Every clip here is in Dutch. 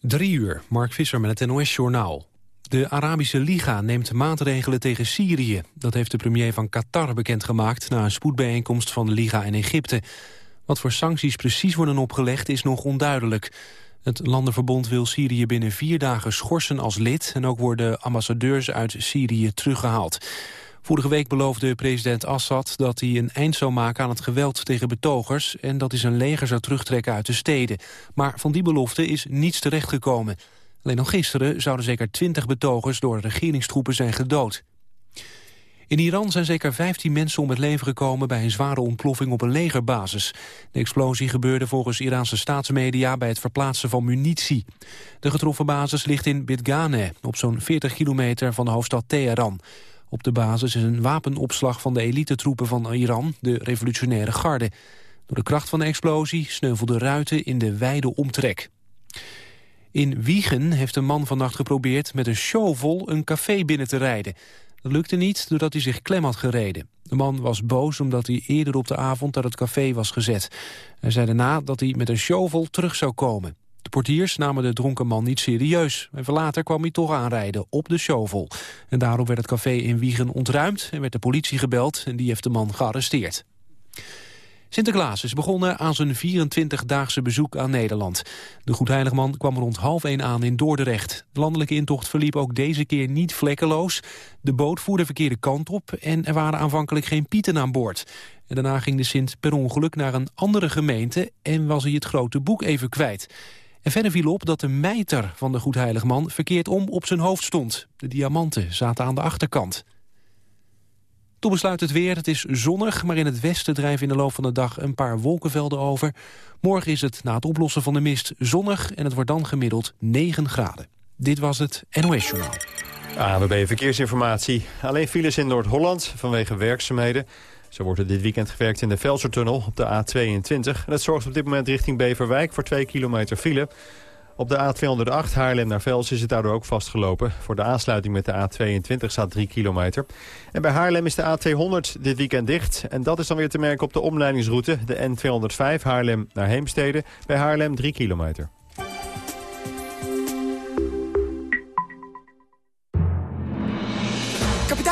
Drie uur, Mark Visser met het NOS-journaal. De Arabische Liga neemt maatregelen tegen Syrië. Dat heeft de premier van Qatar bekendgemaakt... na een spoedbijeenkomst van de Liga in Egypte. Wat voor sancties precies worden opgelegd is nog onduidelijk. Het Landenverbond wil Syrië binnen vier dagen schorsen als lid... en ook worden ambassadeurs uit Syrië teruggehaald. Vorige week beloofde president Assad dat hij een eind zou maken aan het geweld tegen betogers en dat hij zijn leger zou terugtrekken uit de steden. Maar van die belofte is niets terechtgekomen. Alleen nog gisteren zouden zeker twintig betogers door regeringstroepen zijn gedood. In Iran zijn zeker 15 mensen om het leven gekomen bij een zware ontploffing op een legerbasis. De explosie gebeurde volgens Iraanse staatsmedia bij het verplaatsen van munitie. De getroffen basis ligt in Bidgane, op zo'n 40 kilometer van de hoofdstad Teheran. Op de basis is een wapenopslag van de elitetroepen van Iran, de revolutionaire garde. Door de kracht van de explosie sneuvelden ruiten in de wijde omtrek. In Wiegen heeft een man vannacht geprobeerd met een shovel een café binnen te rijden. Dat lukte niet doordat hij zich klem had gereden. De man was boos omdat hij eerder op de avond uit het café was gezet. Hij zei daarna dat hij met een shovel terug zou komen. De portiers namen de dronken man niet serieus. Even later kwam hij toch aanrijden op de shovel. En daarom werd het café in Wiegen ontruimd en werd de politie gebeld... en die heeft de man gearresteerd. Sinterklaas is begonnen aan zijn 24-daagse bezoek aan Nederland. De Goedheiligman kwam rond half één aan in Dordrecht. De landelijke intocht verliep ook deze keer niet vlekkeloos. De boot voerde verkeerde kant op en er waren aanvankelijk geen pieten aan boord. En daarna ging de Sint per ongeluk naar een andere gemeente... en was hij het grote boek even kwijt. En verder viel op dat de mijter van de Goedheiligman verkeerd om op zijn hoofd stond. De diamanten zaten aan de achterkant. Toen besluit het weer. Het is zonnig, maar in het westen drijven in de loop van de dag een paar wolkenvelden over. Morgen is het na het oplossen van de mist zonnig en het wordt dan gemiddeld 9 graden. Dit was het NOS Journaal. ANWB Verkeersinformatie. Alleen files in Noord-Holland vanwege werkzaamheden. Zo wordt er dit weekend gewerkt in de Velsertunnel op de A22. En dat zorgt op dit moment richting Beverwijk voor 2 kilometer file. Op de A208 Haarlem naar Vels is het daardoor ook vastgelopen. Voor de aansluiting met de A22 staat 3 kilometer. En bij Haarlem is de A200 dit weekend dicht. En dat is dan weer te merken op de omleidingsroute. De N205 Haarlem naar Heemstede. Bij Haarlem 3 kilometer.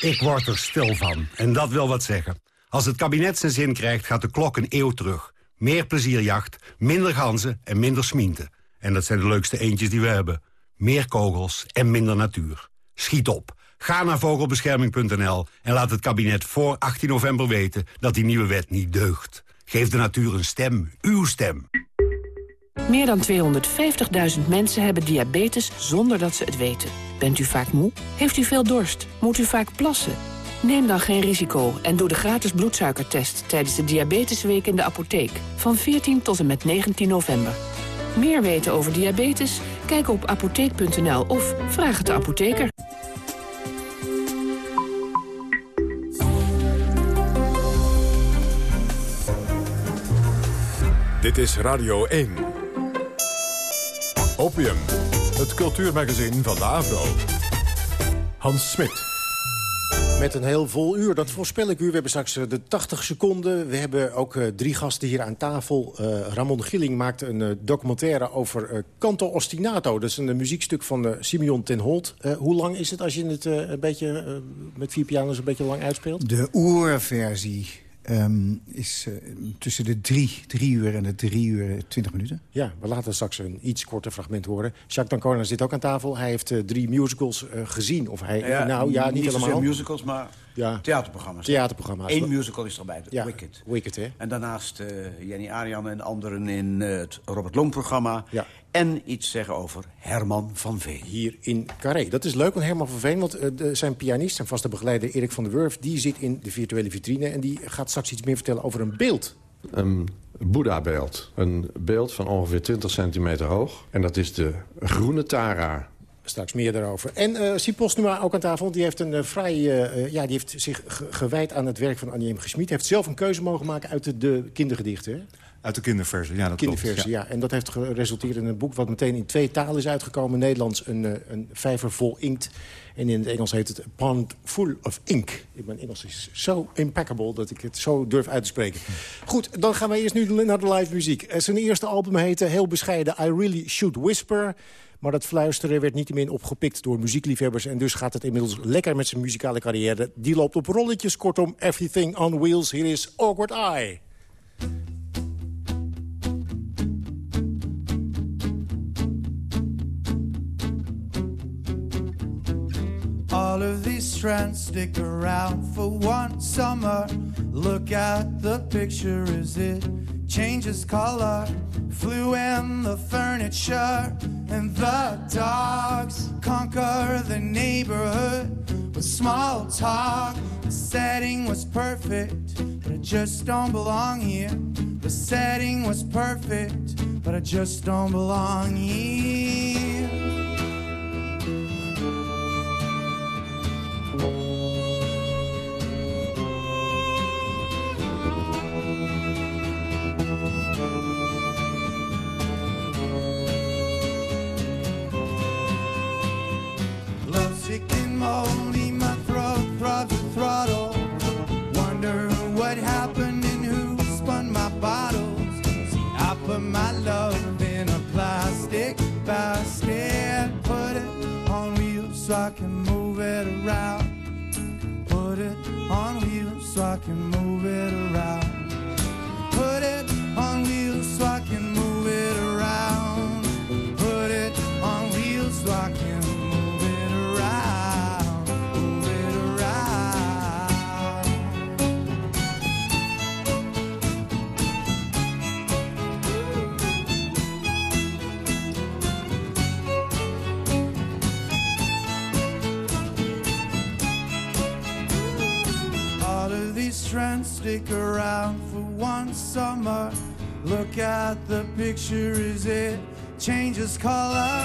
Ik word er stil van. En dat wil wat zeggen. Als het kabinet zijn zin krijgt, gaat de klok een eeuw terug. Meer plezierjacht, minder ganzen en minder smienten. En dat zijn de leukste eentjes die we hebben. Meer kogels en minder natuur. Schiet op. Ga naar vogelbescherming.nl en laat het kabinet voor 18 november weten dat die nieuwe wet niet deugt. Geef de natuur een stem, uw stem. Meer dan 250.000 mensen hebben diabetes zonder dat ze het weten. Bent u vaak moe? Heeft u veel dorst? Moet u vaak plassen? Neem dan geen risico en doe de gratis bloedsuikertest... tijdens de Diabetesweek in de apotheek van 14 tot en met 19 november. Meer weten over diabetes? Kijk op apotheek.nl of vraag het de apotheker. Dit is Radio 1. Opium, het cultuurmagazin van de Avro. Hans Smit. Met een heel vol uur, dat voorspel ik u. We hebben straks eh, de 80 seconden. We hebben ook uh, drie gasten hier aan tafel. Uh, Ramon Gilling maakt een uh, documentaire over Canto Ostinato. Dat is een muziekstuk van Simeon ten Holt. hoe lang is het als je het een beetje met vier piano's een beetje lang uitspeelt? De oerversie ehm, is uh, tussen de drie, drie uur en de drie uur twintig minuten. Ja, we laten straks een iets korter fragment horen. Jacques D'Ancona zit ook aan tafel. Hij heeft uh, drie musicals uh, gezien. Of hij, ja, nou ja, niet, niet helemaal. musicals, maar ja. theaterprogramma's. Theaterprogramma's. Eén musical is erbij, ja, Wicked. Wicked, hè? En daarnaast Jenny Arian en anderen in het Robert Long-programma. Ja. En iets zeggen over Herman van Veen. Hier in Carré. Dat is leuk, want Herman van Veen, want uh, de, zijn pianist... en vaste begeleider Erik van der Wurf, die zit in de virtuele vitrine... en die gaat straks iets meer vertellen over een beeld. Een Boeddha-beeld. Een beeld van ongeveer 20 centimeter hoog. En dat is de groene Tara. Straks meer daarover. En uh, Sipos nu maar ook aan tafel. Die heeft, een, uh, vrij, uh, ja, die heeft zich gewijd aan het werk van Annie M. Gesmied. Hij heeft zelf een keuze mogen maken uit de, de kindergedichten. Hè? Uit de kinderversie, ja, dat kinderversie, klopt. Ja. En dat heeft geresulteerd in een boek wat meteen in twee talen is uitgekomen. Nederlands een, een vijver vol inkt. En in het Engels heet het Pond Full of Ink. Mijn Engels is zo impeccable dat ik het zo durf uit te spreken. Goed, dan gaan we eerst nu naar de live muziek. Zijn eerste album heette heel bescheiden I Really Should Whisper... Maar dat fluisteren werd niet min opgepikt door muziekliefhebbers... en dus gaat het inmiddels lekker met zijn muzikale carrière. Die loopt op rolletjes, kortom, everything on wheels. Hier is Awkward Eye. All of these trends stick around for one summer. Look at the picture as it changes color. Flew in the furniture, and the dogs conquer the neighborhood with small talk. The setting was perfect, but I just don't belong here. The setting was perfect, but I just don't belong here. My throat throbs throttle. Wonder what happened and who spun my bottles. See, I put my love in a plastic basket, put it on wheels so I can move it around. Put it on wheels so I can move it around. Put it on wheels stick around for one summer. Look at the picture as it changes color.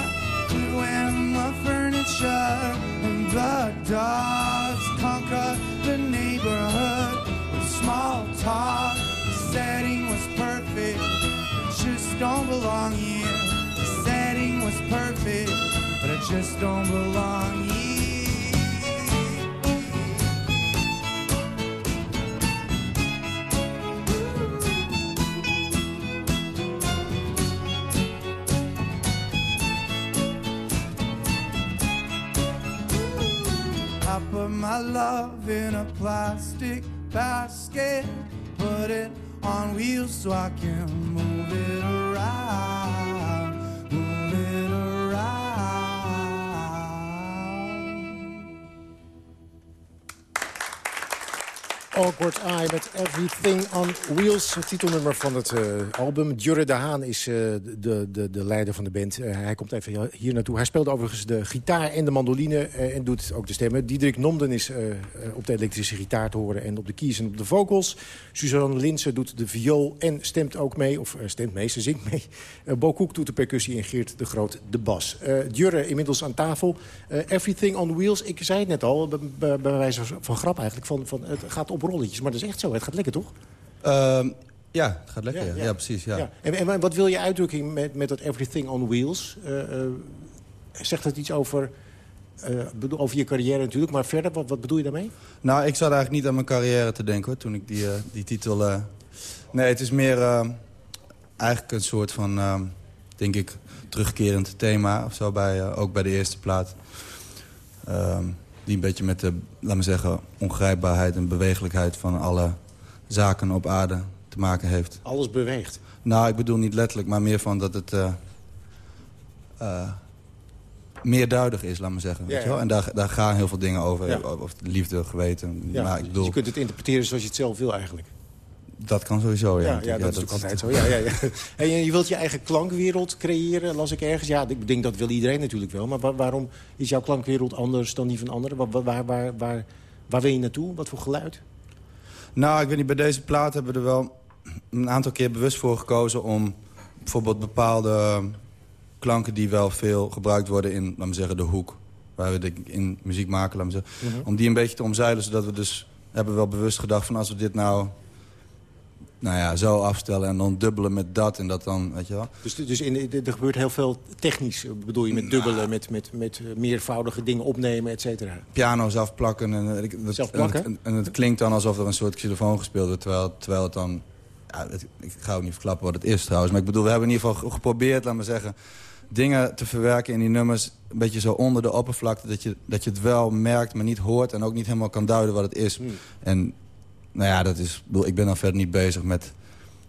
When the furniture and the dogs conquer the neighborhood small talk. The setting was perfect, I just don't belong here. The setting was perfect, but I just don't belong love in a plastic basket, put it on wheels so I can move it around, Awkward Eye met Everything on Wheels. Het titelnummer van het uh, album. Jurre de Haan is uh, de, de, de leider van de band. Uh, hij komt even hier naartoe. Hij speelt overigens de gitaar en de mandoline en doet ook de stemmen. Diederik Nomden is op de elektrische gitaar te horen en op de keys en op de vocals. Suzanne Linsen doet de viool en stemt ook mee. Of stemt mee, ze zingt mee. Bo Koek doet de percussie en Geert de Groot de bas. Jurre inmiddels aan tafel. Everything on Wheels. Ik zei het net al, bij wijze van grap eigenlijk. Van, van, het gaat op rolletjes, maar dat is echt zo. Het gaat lekker, toch? Uh, ja, het gaat lekker. Ja, ja. precies. Ja. ja. En, en, wat wil je uitdrukking met, met dat everything on wheels? Uh, uh, zegt het iets over, uh, over je carrière natuurlijk, maar verder, wat, wat bedoel je daarmee? Nou, ik zat eigenlijk niet aan mijn carrière te denken hoor, toen ik die, die titel... Nee, het is meer eigenlijk een soort van, denk ik, terugkerend thema of zo, bij, ook bij de eerste plaat. Ehm, die een beetje met de, laat me zeggen, ongrijpbaarheid en bewegelijkheid van alle zaken op aarde te maken heeft. Alles beweegt. Nou, ik bedoel niet letterlijk, maar meer van dat het... eh, eh, meer duidelijk is, laat maar zeggen. Ja, weet je wel? ja. En daar, daar gaan heel veel dingen over. Ja. Over liefde, geweten. Maar ik bedoel, Je kunt het interpreteren zoals je het zelf wil eigenlijk. Dat kan sowieso, ja. Ja, ja, natuurlijk. dat is ook altijd zo. Ja, ja, ja. En je je wilt je eigen klankwereld creëren, las ik ergens. Ja, ik denk dat wil iedereen natuurlijk wel. Maar wa- waarom is jouw klankwereld anders dan die van anderen? Waar, waar, waar, waar, waar wil je naartoe? Wat voor geluid? Nou, ik weet niet, bij deze plaat hebben we er wel een aantal keer bewust voor gekozen... om bijvoorbeeld bepaalde klanken die wel veel gebruikt worden in, laten we zeggen, de hoek. Waar we de- in muziek maken, laten we zeggen. Mhm. Om die een beetje te omzeilen, zodat we dus hebben wel bewust gedacht van als we dit nou... Nou ja, zo afstellen en dan dubbelen met dat en dat dan, weet je wel. Dus, dus in, er gebeurt heel veel technisch, bedoel je, met dubbelen, met, met, met meervoudige dingen opnemen, et cetera. Piano's afplakken en, dat- en, het, plakken? en, het klinkt dan alsof er een soort xylofoon gespeeld wordt, terwijl, terwijl het dan... Ja, het- ik ga ook niet verklappen wat het is trouwens, maar ik bedoel, we hebben in ieder geval ge- geprobeerd, laat maar zeggen... dingen te verwerken in die nummers, een beetje zo onder de oppervlakte... dat je, dat je het wel merkt, maar niet hoort en ook niet helemaal kan duiden wat het is. Hmm. En nou ja, dat is, ik, ben dan verder niet bezig met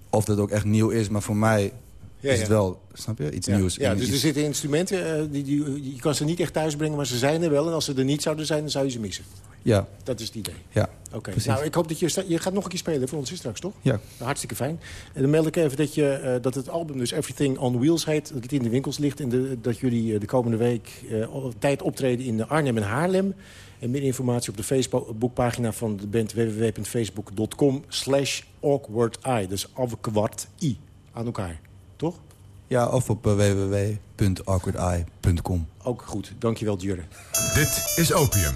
of dat ook echt nieuw is, maar voor mij Ja, is het wel, snap je, iets nieuws. ja dus er zitten instrumenten, eh, die, die, je kan ze niet echt thuisbrengen, maar ze zijn er wel. En als ze er niet zouden zijn, dan zou je ze missen. Ja, Dat is het idee. ja. Oké, nou ik hoop dat je... Je gaat nog een keer spelen voor ons is straks, toch? Ja. Nou, hartstikke fijn. En dan meld ik even dat, je, eh, dat het album dus Everything on Wheels heet. Dat het in de winkels ligt. En de, dat jullie eh, de komende week tijd optreden in Arnhem en Haarlem. En meer informatie op de Facebookpagina van de band www.facebook.com slash awkward eye. Dus awkward i aan elkaar. Toch? Ja, of op eh, www.awkwardeye.com. Ook goed. Dankjewel, Jurre. Dit is Opium.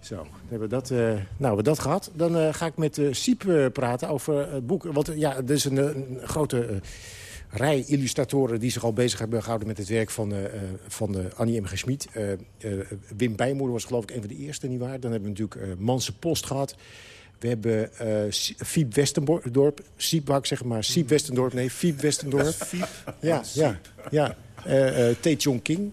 Zo, dan hebben we dat, eh, nou, hebben we dat gehad. Dan eh, ga ik met eh Siep praten over het boek. Want ja, er is een, een grote eh, rij illustratoren... die zich al bezig hebben gehouden met het werk van, eh, van eh, Annie M. G. Schmid. Wim Bijmoer was geloof ik een van de eerste, nietwaar? Dan hebben we natuurlijk uh, Manse Post gehad. We hebben Fiep Westendorp. Siep zeggen, maar Siep Westendorp. Nee, Fiep Westendorp. Ja, ja, ja. Eh eh Tae Chong King.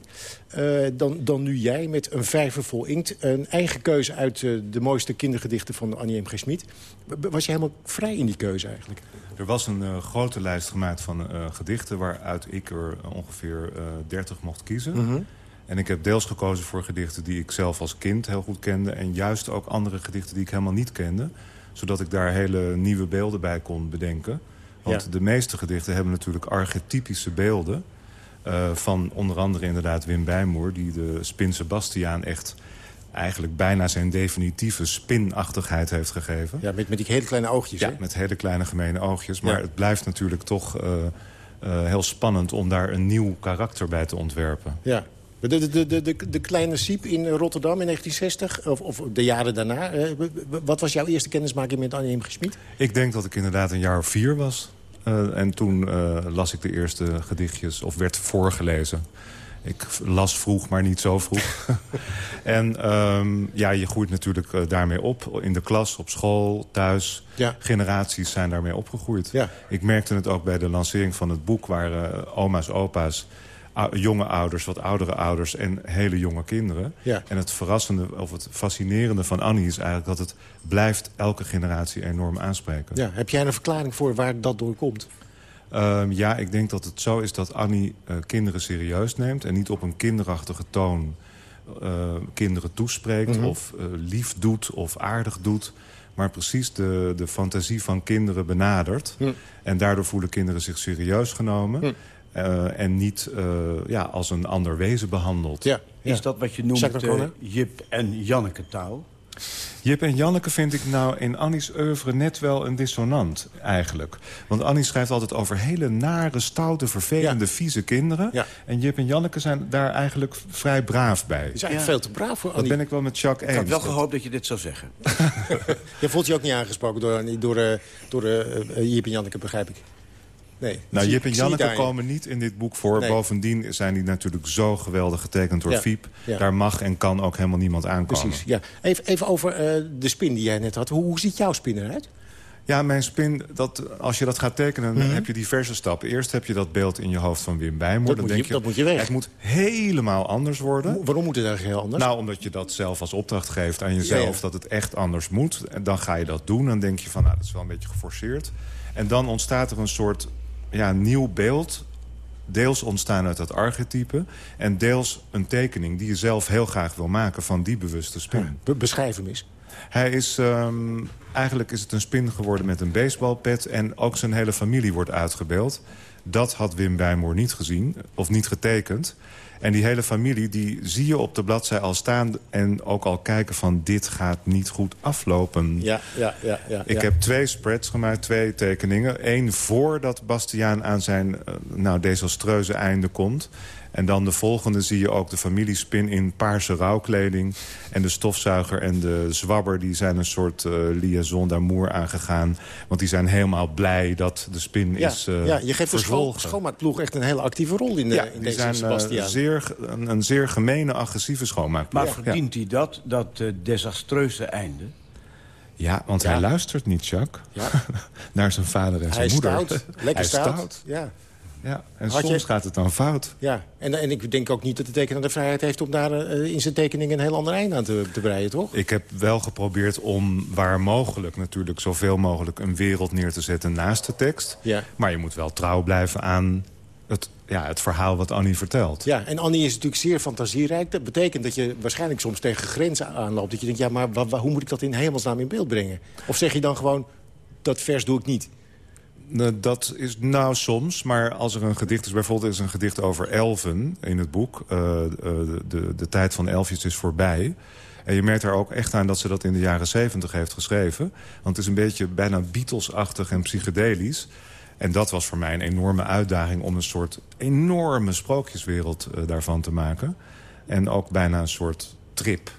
Dan, dan nu jij met een vijver vol inkt. Een eigen keuze uit de mooiste kindergedichten van Annie M. G. Schmid. Was je helemaal vrij in die keuze eigenlijk? Er was een eh, grote lijst gemaakt van eh, gedichten... waaruit ik er ongeveer eh 30 mocht kiezen. Mhm. En ik heb deels gekozen voor gedichten die ik zelf als kind heel goed kende... en juist ook andere gedichten die ik helemaal niet kende. Zodat ik daar hele nieuwe beelden bij kon bedenken. Want Ja. de meeste gedichten hebben natuurlijk archetypische beelden... eh, van onder andere inderdaad Wim Bijmoer... die de Spin Sebastiaan echt eigenlijk bijna zijn definitieve spinachtigheid heeft gegeven. Ja, met, met die hele kleine oogjes, Ja, met hele kleine gemene oogjes. Maar Ja. het blijft natuurlijk toch eh, eh, heel spannend om daar een nieuw karakter bij te ontwerpen. Ja. De, de, de, de, de, kleine Siep in Rotterdam in 1960, of, of de jaren daarna. wat was jouw eerste kennismaking met Annie M. Ik denk dat ik inderdaad een jaar of vier was. Eh, en toen las ik de eerste gedichtjes, of werd voorgelezen. Ik las vroeg, maar niet zo vroeg. en ehm, ja, je groeit natuurlijk eh, daarmee op. In de klas, op school, thuis. Ja. Generaties zijn daarmee opgegroeid. Ja. Ik merkte het ook bij de lancering van het boek... waar eh, oma's, opa's, jonge ouders, wat oudere ouders... en hele jonge kinderen. Ja. En het verrassende of het fascinerende van Annie is eigenlijk... dat het blijft elke generatie enorm aanspreken. Ja. Heb jij een verklaring voor waar dat door komt? Ehm, ja, ik denk dat het zo is dat Annie eh, kinderen serieus neemt... en niet op een kinderachtige toon eh, kinderen toespreekt... Mhm. of eh, lief doet of aardig doet... maar precies de, de fantasie van kinderen benadert. En daardoor voelen kinderen zich serieus genomen... En niet eh, ja, als een ander wezen behandeld. Ja. Is dat wat je noemt? Jip en Janneke taal? Jip en Janneke vind ik nou in Annie's oeuvre net wel een dissonant, eigenlijk. Want Annie schrijft altijd over hele nare, stoute, vervelende, vieze kinderen. Ja. En Jip en Janneke zijn daar eigenlijk vrij braaf bij. Is eigenlijk veel te braaf voor Dat Annie. ben ik wel met Jacques Ik had eens. wel Dat- gehoopt dat je dit zou zeggen. Je voelt je ook niet aangesproken door, Annie- door, eh, door eh, eh, Jip en Janneke, begrijp ik. Nee. Nou, Jip en Janneke komen niet in dit boek voor. Nee. Bovendien zijn die natuurlijk zo geweldig getekend door Ja. Fiep. Ja. Daar mag en kan ook helemaal niemand aankomen. Precies, ja. Even, even over eh, de spin die jij net had. Hoe, hoe ziet jouw spin eruit? Ja, mijn spin, dat, als je dat gaat tekenen, Mhm. heb je diverse stappen. Eerst heb je dat beeld in je hoofd van Wim Bijmoor. Dat Dan moet denk je- dat moet je weg. Het moet helemaal anders worden. Waarom moet het eigenlijk heel anders? Nou, omdat je dat zelf als opdracht geeft aan jezelf... Ja, ja. dat het echt anders moet. En dan ga je dat doen. Dan denk je van, nou, dat is wel een beetje geforceerd. En dan ontstaat er een soort ja, nieuw beeld. Deels ontstaan uit dat archetype. En deels een tekening die je zelf heel graag wil maken... van die bewuste spin. Be- beschrijf hem eens. Hij is, ehm, eigenlijk is het een spin geworden met een baseballpet... en ook zijn hele familie wordt uitgebeeld. Dat had Wim Bijmoor niet gezien, of niet getekend. En die hele familie, die zie je op de bladzij al staan... en ook al kijken van dit gaat niet goed aflopen. Ja, ja, ja. ja Ik ja. heb twee spreads gemaakt, twee tekeningen. Eén voordat Bastiaan aan zijn eh, nou, desastreuze einde komt. En dan de volgende zie je ook de familiespin in paarse rouwkleding. En de stofzuiger en de zwabber die zijn een soort eh, liaison d'amour aangegaan. Want die zijn helemaal blij dat de spin Ja, is uh, ja, je geeft de schoonmaakploeg echt een hele actieve rol in, de, Ja, in die deze zijn eh, zeer, een, een zeer gemene, agressieve schoonmaakploeg. Maar verdient hij dat, dat eh, desastreuze einde? Ja, want Ja. hij luistert niet, Jacques. Ja. Naar zijn vader en Hij zijn is moeder. stout. Lekker hij stout. stout. Ja. Ja, en Had soms je- gaat het dan fout. Ja, en, en ik denk ook niet dat de tekenaar de vrijheid heeft... om daar eh, in zijn tekening een heel ander einde aan te, te breien, toch? Ik heb wel geprobeerd om waar mogelijk natuurlijk zoveel mogelijk een wereld neer te zetten naast de tekst. Ja. Maar je moet wel trouw blijven aan het, ja, het verhaal wat Annie vertelt. Ja, en Annie is natuurlijk zeer fantasierijk. Dat betekent dat je waarschijnlijk soms tegen grenzen aanloopt. Dat je denkt, ja, maar hoe moet ik dat in hemelsnaam in beeld brengen? Of zeg je dan gewoon, dat vers doe ik niet? Nou, Dat is nou soms, maar als er een gedicht is... bijvoorbeeld is een gedicht over elfen in het boek. eh, eh, de, de, de tijd van elfjes is voorbij. En je merkt daar ook echt aan dat ze dat in de jaren zeventig heeft geschreven. Want het is een beetje bijna Beatles-achtig en psychedelisch. En dat was voor mij een enorme uitdaging... om een soort enorme sprookjeswereld eh, daarvan te maken. En ook bijna een soort trip.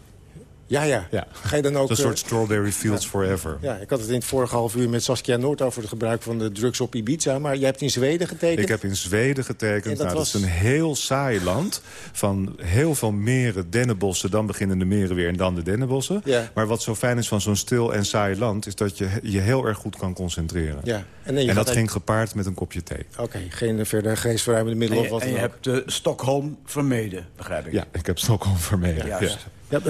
Ja, ja. Ja. Ga je dan ook... een soort eh, Strawberry Fields Forever. Ja, ik had het in het vorige half uur met Saskia Noord over het gebruik van de drugs op Ibiza. Maar jij hebt in Zweden getekend. Ik heb in Zweden getekend. En dat nou, was- dat is een heel saai land. Van heel veel meren, dennenbossen. Dan beginnen de meren weer en dan de dennenbossen. Ja. Maar wat zo fijn is van zo'n stil en saai land... is dat je je heel erg goed kan concentreren. Ja. En, dat ging gepaard met een kopje thee. Oké, geen verder geestverruimende En middelen je, of wat en je hebt eh, Stockholm vermeden, begrijp ik. Ja, ik heb Stockholm vermeden. Ja, Ja. Ja,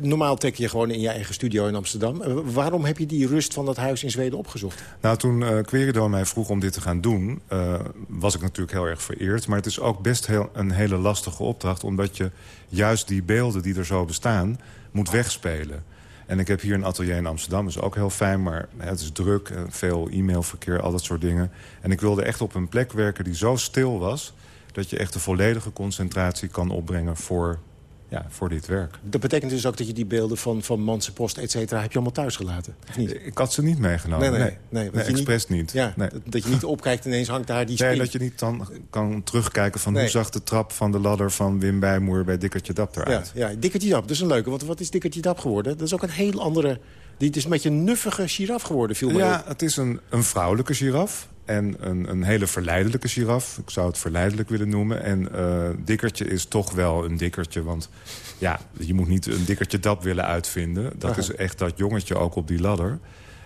normaal teken je gewoon in je eigen studio in Amsterdam. Eh, waarom heb je die rust van dat huis in Zweden opgezocht? Nou, toen eh Querido mij vroeg om dit te gaan doen... eh, was ik natuurlijk heel erg vereerd. Maar het is ook best heel, een hele lastige opdracht... omdat je juist die beelden die er zo bestaan moet wegspelen. En ik heb hier een atelier in Amsterdam, dat is ook heel fijn... maar het is druk, veel e-mailverkeer, al dat soort dingen. En ik wilde echt op een plek werken die zo stil was... dat je echt de volledige concentratie kan opbrengen voor, ja, voor dit werk. Dat betekent dus ook dat je die beelden van, van Manse Post, et cetera... heb je allemaal thuis gelaten, of niet? Ik had ze niet meegenomen, Nee, nee. nee, nee, nee, want je niet- expres niet. Ja, Nee. dat, dat je niet opkijkt en ineens hangt daar die spin. Nee, dat je niet dan kan terugkijken van hoe zag de trap van de ladder van Wim Bijmoer bij Dikkertje Dap Ja, eruit. ja, Dikkertje Dap, dat is een leuke. Want wat is Dikkertje Dap geworden? Dat is ook een heel andere... Die, het is een beetje een nuffige giraf geworden, viel mij Ja, op. het is een, een vrouwelijke giraf. En een, een hele verleidelijke giraf. Ik zou het verleidelijk willen noemen. En eh, dikkertje is toch wel een dikkertje. Want ja, je moet niet een dikkertje dap willen uitvinden. Dat Aha. is echt dat jongetje ook op die ladder.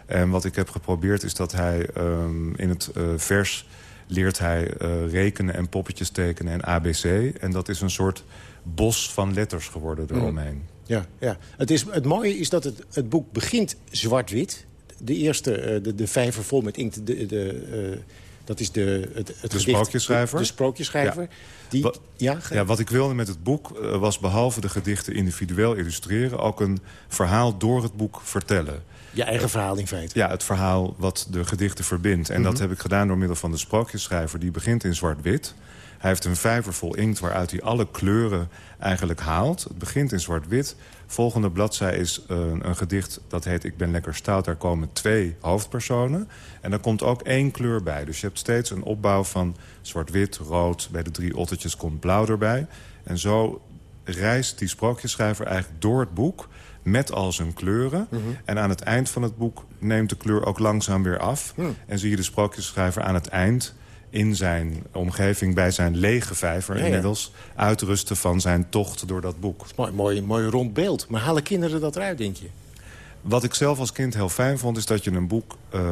En wat ik heb geprobeerd is dat hij ehm, in het eh, vers... leert hij eh, rekenen en poppetjes tekenen en ABC. En dat is een soort bos van letters geworden eromheen. Ja, ja. Het, is, het mooie is dat het, het boek begint zwart-wit. De eerste, eh, de, de vijver vol met inkt, de, de, eh, dat is de, het, het De gedicht- sprookjesschrijver? De, sprookjesschrijver. Ja. Die, Wat- ja, Ja, wat ik wilde met het boek eh, was behalve de gedichten individueel illustreren... ook een verhaal door het boek vertellen. je eigen verhaal in feite. Ja, het verhaal wat de gedichten verbindt. En dat Mhm. heb ik gedaan door middel van de sprookjesschrijver. Die begint in zwart-wit. Hij heeft een vijver vol inkt waaruit hij alle kleuren eigenlijk haalt. Het begint in zwart-wit. Volgende bladzij is eh, een gedicht dat heet Ik ben lekker stout. Daar komen twee hoofdpersonen. En daar komt ook één kleur bij. Dus je hebt steeds een opbouw van zwart-wit, rood. Bij de drie ottetjes komt blauw erbij. En zo reist die sprookjesschrijver eigenlijk door het boek met al zijn kleuren. Mhm. En aan het eind van het boek neemt de kleur ook langzaam weer af. Hmm. En zie je de sprookjesschrijver aan het eind in zijn omgeving bij zijn lege vijver... Ja, ja. inmiddels uitrusten van zijn tocht door dat boek. Mooi, mooi, mooi rond beeld. Maar halen kinderen dat eruit, denk je? Wat ik zelf als kind heel fijn vond, is dat je een boek uh,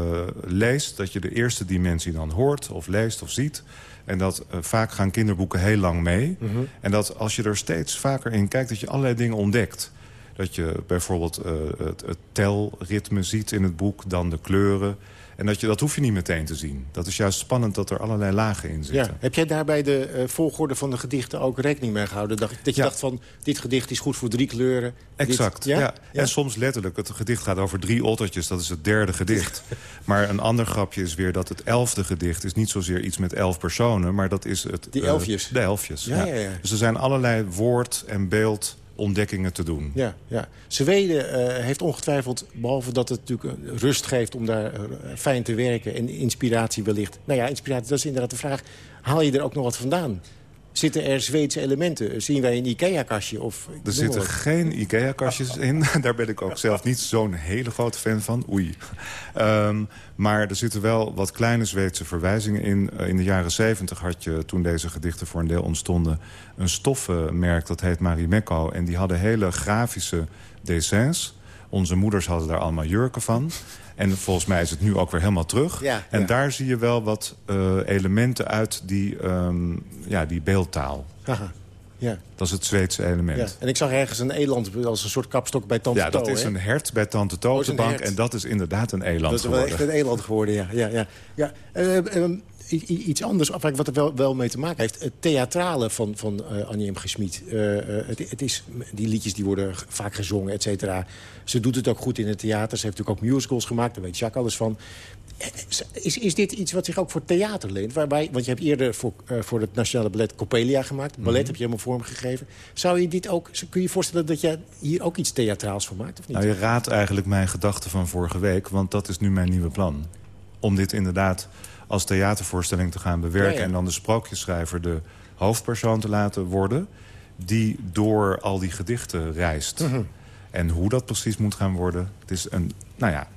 leest... dat je de eerste dimensie dan hoort, of leest, of ziet... En dat uh, vaak gaan kinderboeken heel lang mee. Mm -hmm. En dat als je er steeds vaker in kijkt, dat je allerlei dingen ontdekt. Dat je bijvoorbeeld uh, het, het telritme ziet in het boek, dan de kleuren... En dat, je, dat hoef je niet meteen te zien. Dat is juist spannend dat er allerlei lagen in zitten. Ja. Heb jij daarbij de uh, volgorde van de gedichten ook rekening mee gehouden? Dat, dat je ja. dacht van, dit gedicht is goed voor drie kleuren. Exact, dit, ja? ja? En soms letterlijk, het gedicht gaat over drie ottertjes. Dat is het derde gedicht. maar een ander grapje is weer dat het elfde gedicht... is niet zozeer iets met elf personen, maar dat is het... Die elfjes? Uh, de elfjes, ja, Dus er zijn allerlei woord en beeld ontdekkingen te doen. Ja, ja. Zweden uh, heeft ongetwijfeld, behalve dat het natuurlijk rust geeft... om daar uh, fijn te werken en inspiratie wellicht... Nou ja, inspiratie, dat is inderdaad de vraag. Haal je er ook nog wat vandaan? Zitten er Zweedse elementen? Zien wij een IKEA-kastje? Of, er zitten geen IKEA-kastjes in. Daar ben ik ook zelf niet zo'n hele grote fan van. Oei. Um, maar er zitten wel wat kleine Zweedse verwijzingen in. Uh, in de jaren zeventig had je, toen deze gedichten voor een deel ontstonden... een stoffenmerk, dat heet Marimekko. En die hadden hele grafische dessins. Onze moeders hadden daar allemaal jurken van. En volgens mij is het nu ook weer helemaal terug. Ja, en ja. daar zie je wel wat uh, elementen uit die, um, ja, die beeldtaal. Aha. Ja. Dat is het Zweedse element. Ja. En ik zag ergens een eland als een soort kapstok bij Tante Ja, dat is hè? een hert bij Tante To op de bank. En dat is inderdaad een eland Dat is wel geworden. echt een eland geworden, ja. ja, ja. ja. Uh, uh, iets anders, wat er wel, wel mee te maken heeft. Het theatrale van, van uh, Annie M. G. Schmid. Uh, het, het is, die liedjes die worden vaak gezongen, et cetera. Ze doet het ook goed in het theater. Ze heeft natuurlijk ook musicals gemaakt, daar weet Jacques alles van. Is, is dit iets wat zich ook voor theater leent? Waarbij, want je hebt eerder voor, uh, voor het Nationale Ballet Coppelia gemaakt. Ballet mm -hmm. heb je helemaal vormgegeven. Zou je dit ook, kun je je voorstellen dat je hier ook iets theatraals van maakt? Of niet? Nou, je raadt eigenlijk mijn gedachten van vorige week. Want dat is nu mijn nieuwe plan. Om dit inderdaad als theatervoorstelling te gaan bewerken... Ja, ja. en dan de sprookjesschrijver de hoofdpersoon te laten worden... die door al die gedichten reist. Mhm. Mm -hmm. En hoe dat precies moet gaan worden, het is een... Nou ja,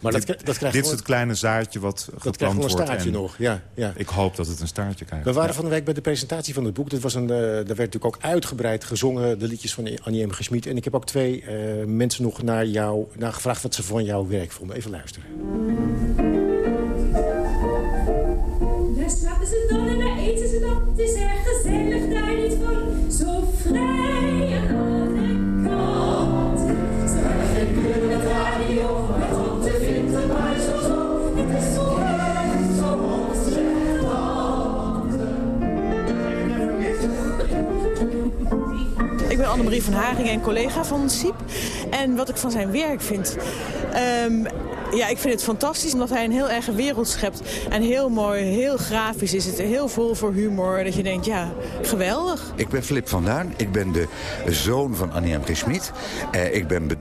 maar dit, dat, dat krijgt dit is het kleine zaadje wat dat geplant wordt. een staartje en nog, ja, ja. Ik hoop dat het een staartje krijgt. We waren ja. van de week bij de presentatie van het boek. Dat was een, uh, daar werd natuurlijk ook uitgebreid gezongen, de liedjes van Annie M. Gesmied. En ik heb ook twee uh, mensen nog naar jou naar gevraagd wat ze van jouw werk vonden. Even luisteren. Daar slapen ze dan en daar eten ze dan. Het is erg Annemarie van Haringen en collega van Siep. En wat ik van zijn werk vind... Um, ja, ik vind het fantastisch omdat hij een heel eigen wereld schept. En heel mooi, heel grafisch is het. Heel vol voor humor. Dat je denkt, ja, geweldig. Ik ben Flip van Duin. Ik ben de zoon van Annie M. G. Schmid. Eh, ik ben be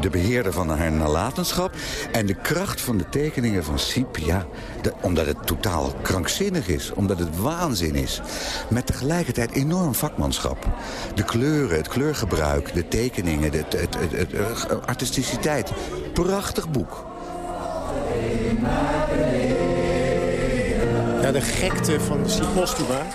de beheerder van haar nalatenschap. En de kracht van de tekeningen van Siep, ja, de, omdat het totaal krankzinnig is. Omdat het waanzin is. Met tegelijkertijd enorm vakmanschap. De kleuren, het kleurgebruik, de tekeningen, de, het, het artisticiteit. Prachtig boek. Ja, de gekte van Siep Postuma.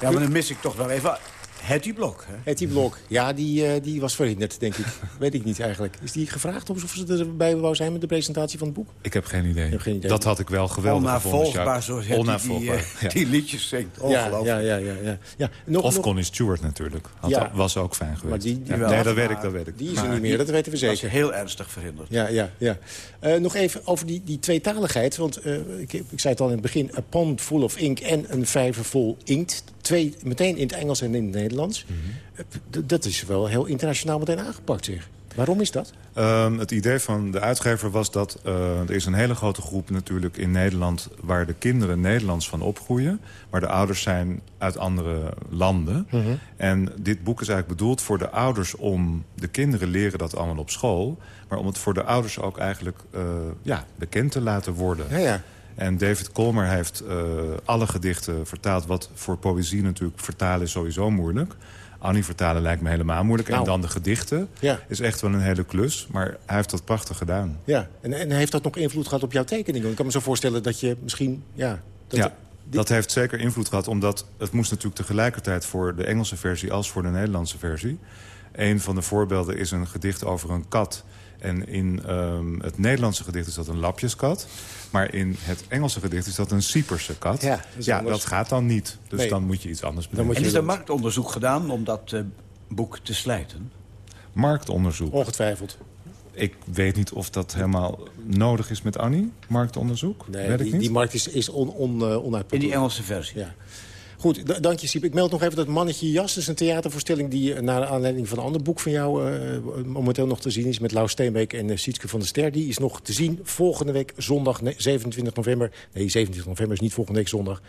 Ja, maar dan mis ik toch wel even Hetty Blok. Hè? Hetty Blok, ja, die, uh, die was verhinderd, denk ik. Weet ik niet eigenlijk. Is die gevraagd of ze erbij wou zijn met de presentatie van het boek? Ik heb geen idee. Heb geen idee. Dat had ik wel geweldig Onnavolgbaar, zoals Onnavolgbaar, die, uh, ja. die liedjes zingt. Ongelooflijk. Ja, ja, ja. ja, ja. Nog, of nog... Connie Stewart natuurlijk. Had, ja. Was ook fijn geweest. Maar die, die ja. wel, nee, dat weet ik, dat weet ik. Die is er niet meer, dat weten we zeker. Was heel ernstig verhinderd. Ja, ja, ja. Uh, nog even over die, die tweetaligheid. Want uh, ik, ik zei het al in het begin. A pond full of ink en een vijver vol inkt. Twee, meteen in het Engels en in het Nederlands. Mm -hmm. Dat is wel heel internationaal meteen aangepakt, zeg. Waarom is dat? Um, het idee van de uitgever was dat uh, er is een hele grote groep natuurlijk in Nederland... waar de kinderen Nederlands van opgroeien. Maar de ouders zijn uit andere landen. Mhm. Mm -hmm. En dit boek is eigenlijk bedoeld voor de ouders om... de kinderen leren dat allemaal op school. Maar om het voor de ouders ook eigenlijk uh, ja, bekend te laten worden. Ja, ja. En David Colmer heeft uh, alle gedichten vertaald... wat voor poëzie natuurlijk vertalen is sowieso moeilijk. Annie vertalen lijkt me helemaal moeilijk. Nou. En dan de gedichten ja. is echt wel een hele klus. Maar hij heeft dat prachtig gedaan. Ja, en, en heeft dat nog invloed gehad op jouw tekeningen? Ik kan me zo voorstellen dat je misschien... Ja, dat ja. Dat heeft zeker invloed gehad, omdat het moest natuurlijk tegelijkertijd voor de Engelse versie als voor de Nederlandse versie. Een van de voorbeelden is een gedicht over een kat En in ehm, het Nederlandse gedicht is dat een lapjeskat. Maar in het Engelse gedicht is dat een Cyperse kat. Ja, dat ja gaat dan niet. Dus Nee. dan moet je iets anders Dan bedenken. moet En je is er marktonderzoek gedaan om dat eh, boek te slijten? Marktonderzoek. Ongetwijfeld. Ik weet niet of dat helemaal nodig is met Annie, marktonderzoek. Nee, weet ik die, niet. die markt is, is on, on, uh, onuitputtelijk. In die Engelse versie? Ja. Goed, dank je Siep. Ik meld nog even dat Mannetje Jas. Dat is een theatervoorstelling die eh, naar aanleiding van een ander boek van jou... eh, momenteel nog te zien is met Lau Steenbeek en uh, van der Ster. Die is nog te zien volgende week zondag ne- 27 november. Nee, 27 november is niet volgende week zondag.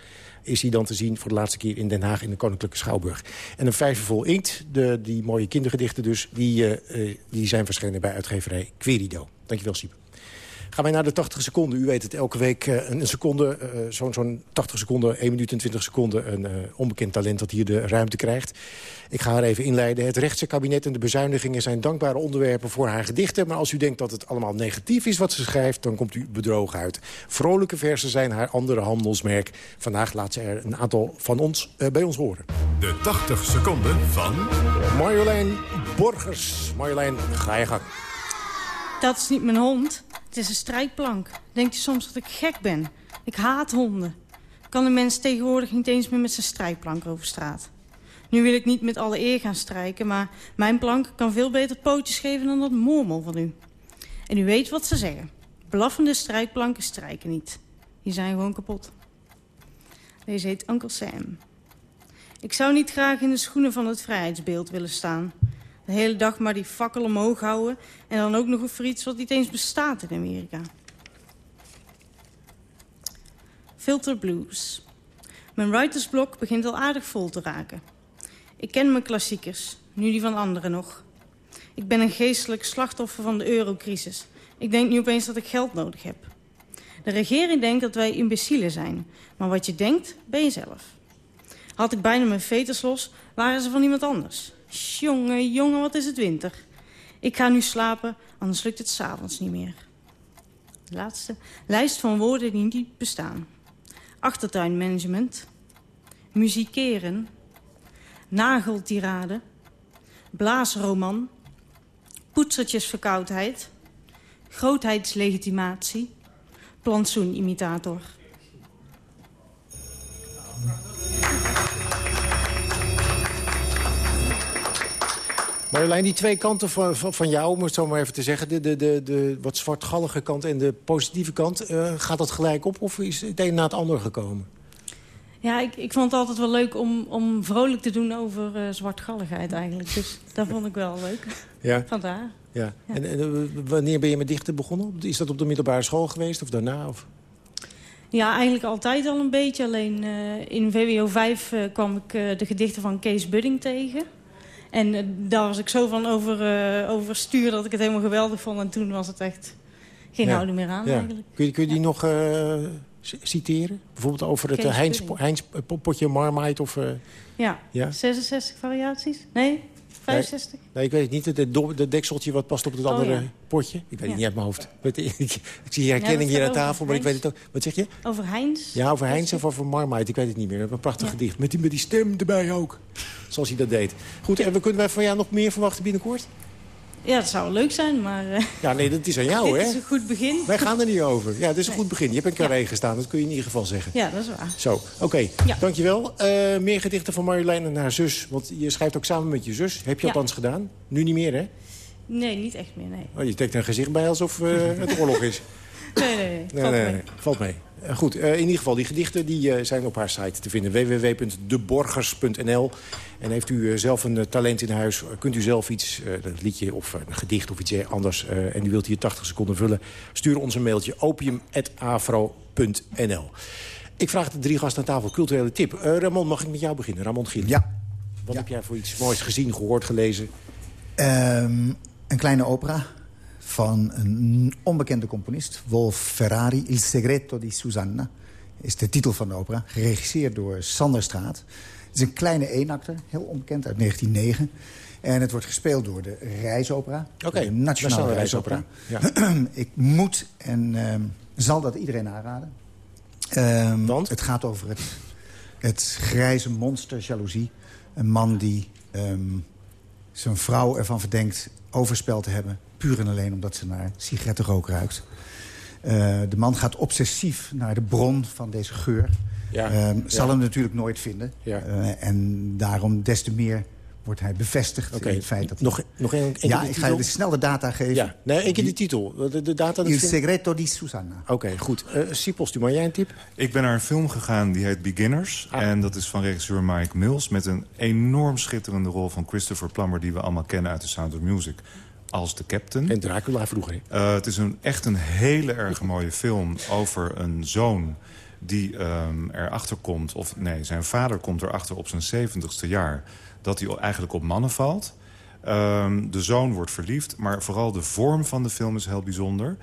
Is hij dan te zien voor de laatste keer in Den Haag in de Koninklijke Schouwburg. En een vijver vol inkt, de, die mooie kindergedichten dus... die, die zijn verschenen bij uitgeverij Querido. Dankjewel Siep. Gaan wij naar de 80 seconden. U weet het, elke week uh, een seconde, uh, zo'n zo'n 80 seconden, 1 minuut en 20 seconden... een uh, onbekend talent dat hier de ruimte krijgt. Ik ga haar even inleiden. Het rechtse kabinet en de bezuinigingen zijn dankbare onderwerpen voor haar gedichten. Maar als u denkt dat het allemaal negatief is wat ze schrijft, dan komt u bedrogen uit. Vrolijke versen zijn haar andere handelsmerk. Vandaag laat ze er een aantal van ons uh, bij ons horen. De 80 seconden van... Marjolein Borgers. Marjolein, ga je gang. Dat is niet mijn hond. Het is een strijkplank. Denkt u soms dat ik gek ben? Ik haat honden. Kan een mens tegenwoordig niet eens meer met zijn strijkplank over straat. Nu wil ik niet met alle eer gaan strijken, maar mijn plank kan veel beter pootjes geven dan dat mormel van u. En u weet wat ze zeggen. Blaffende strijkplanken strijken niet. Die zijn gewoon kapot. Deze heet Uncle Sam. Ik zou niet graag in de schoenen van het vrijheidsbeeld willen staan. De hele dag maar die fakkel omhoog houden... en dan ook nog voor iets wat niet eens bestaat in Amerika. Filter Blues. Mijn writersblok begint al aardig vol te raken. Ik ken mijn klassiekers, nu die van anderen nog. Ik ben een geestelijk slachtoffer van de eurocrisis. Ik denk nu opeens dat ik geld nodig heb. De regering denkt dat wij imbecielen zijn. Maar wat je denkt, ben je zelf. Had ik bijna mijn veters los, waren ze van iemand anders. Jongen, jongen, wat is het winter. Ik ga nu slapen, anders lukt het s'avonds niet meer. De laatste. Lijst van woorden die niet bestaan. Achtertuinmanagement. Muziekeren. Nageltirade. Blaasroman. Poetsertjesverkoudheid. Grootheidslegitimatie. Plantsoenimitator. Marjolein, die twee kanten van, van, jou, om het zo maar even te zeggen... de, de, de, de wat zwartgallige kant en de positieve kant... Uh, gaat dat gelijk op of is het een na het ander gekomen? Ja, ik, ik vond het altijd wel leuk om, om vrolijk te doen over uh, zwartgalligheid eigenlijk. Dus dat vond ik wel leuk. Ja. Vandaar. Ja. ja. En, en wanneer ben je met dichten begonnen? Is dat op de middelbare school geweest of daarna? Of? Ja, eigenlijk altijd al een beetje. Alleen uh, in VWO 5 uh, kwam ik de gedichten van Kees Budding tegen. En uh, daar was ik zo van over, uh, overstuur dat ik het helemaal geweldig vond. En toen was het echt geen ja. houden meer aan ja. eigenlijk. Kun je, kun je die nog uh, citeren? Bijvoorbeeld over het Heinz, Heinz potje Marmite of... ja. ja, 66 variaties? Nee, 65? Nee, nee ik weet het niet. Het de, de dekseltje wat past op het andere oh, potje. Ik weet het niet uit mijn hoofd. Ik, ik, ik zie herkenning hier aan tafel, maar ik weet het ook. Wat zeg je? Over Heinz? Ja, over Heinz of over Marmite. Ik weet het niet meer. Een prachtig gedicht. Met die, met die stem erbij ook. Zoals hij dat deed. Goed, en we kunnen wij van jou nog meer verwachten binnenkort? Ja, dat zou leuk zijn, maar... Uh, ja, nee, dat is aan jou, hè? is een goed begin. Wij gaan er niet over. Ja, dit is een nee. goed begin. Je hebt een carré ja. gestaan, dat kun je in ieder geval zeggen. Ja, dat is waar. Zo, oké. Okay. Ja. Dankjewel. Uh, meer gedichten van Marjolein en haar zus. Want je schrijft ook samen met je zus. Heb je althans gedaan? Nu niet meer, hè? Nee, niet echt meer, nee. Oh, je trekt een gezicht bij alsof uh, het oorlog is. nee, nee, nee. Valt nee, mee. nee. Valt mee. Uh, goed, uh, in ieder geval, die gedichten die, uh, zijn op haar site te vinden. www.deborgers.nl En heeft u zelf een talent in huis, kunt u zelf iets, een liedje of een gedicht of iets anders... en u wilt hier 80 seconden vullen, stuur ons een mailtje opium.afro.nl Ik vraag de drie gasten aan tafel, culturele tip. Ramon, mag ik met jou beginnen? Ramon Giel. Ja. Wat ja. heb jij voor iets moois gezien, gehoord, gelezen? Um, een kleine opera van een onbekende componist, Wolf Ferrari. Il segreto di Susanna is de titel van de opera. Geregisseerd door Sander Straat. Het is een kleine eenakter, heel onbekend, uit 1909. En het wordt gespeeld door de Reisopera. Oké, okay, de Nationale Reisopera. Ja. Ik moet en um, zal dat iedereen aanraden. Um, Want? Het gaat over het, het grijze monster jaloezie. Een man die... Um, zijn vrouw ervan verdenkt overspel te hebben... puur en alleen omdat ze naar sigarettenrook ruikt. Uh, de man gaat obsessief naar de bron van deze geur. Ja, uh, zal ja. hem natuurlijk nooit vinden. Ja. Uh, en daarom des te meer wordt hij bevestigd in het feit dat... nog, nog een, een ja, keer de ik ga je titel? de snelle data geven. Ja, nee, één keer de Die- titel. De, de data... dat Il segreto di Susanna. Oké, goed. Uh, Sipos, maar jij een tip? Ik ben naar een film gegaan die heet Beginners. En dat is van regisseur Mike Mills... met een enorm schitterende rol van Christopher Plummer... die we allemaal kennen uit The Sound of Music. Als de captain. En Dracula vroeger. Uh, het is een, echt een hele erg mooie film over een zoon die um, erachter komt... of nee, zijn vader komt erachter op zijn zeventigste jaar... dat hij eigenlijk op mannen valt. Um, de zoon wordt verliefd, maar vooral de vorm van de film is heel bijzonder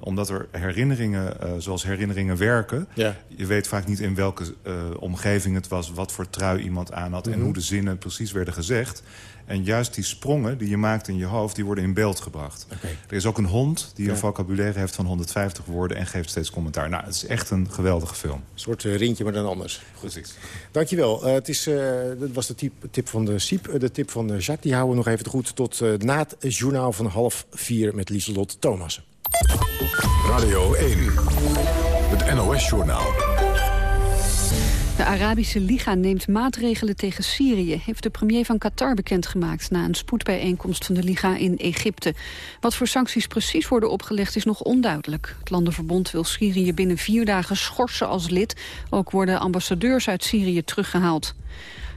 omdat er herinneringen, uh, zoals herinneringen werken... Ja. je weet vaak niet in welke uh, omgeving het was... wat voor trui iemand aan had Mhm. en hoe de zinnen precies werden gezegd. En juist die sprongen die je maakt in je hoofd, die worden in beeld gebracht. Er is ook een hond die Ja. een vocabulaire heeft van 150 woorden... en geeft steeds commentaar. Nou, het is echt een geweldige film. Een soort uh, rintje, maar dan anders. Precies. Dankjewel. Uh, het is, uh, dat was de tip, tip van de Siep. De tip van Jacques, die houden we nog even goed... tot na het journaal van half vier met Lieselot Thomassen. Radio 1, het NOS-journaal. De Arabische Liga neemt maatregelen tegen Syrië... heeft de premier van Qatar bekendgemaakt... na een spoedbijeenkomst van de Liga in Egypte. Wat voor sancties precies worden opgelegd is nog onduidelijk. Het Landenverbond wil Syrië binnen vier dagen schorsen als lid. Ook worden ambassadeurs uit Syrië teruggehaald.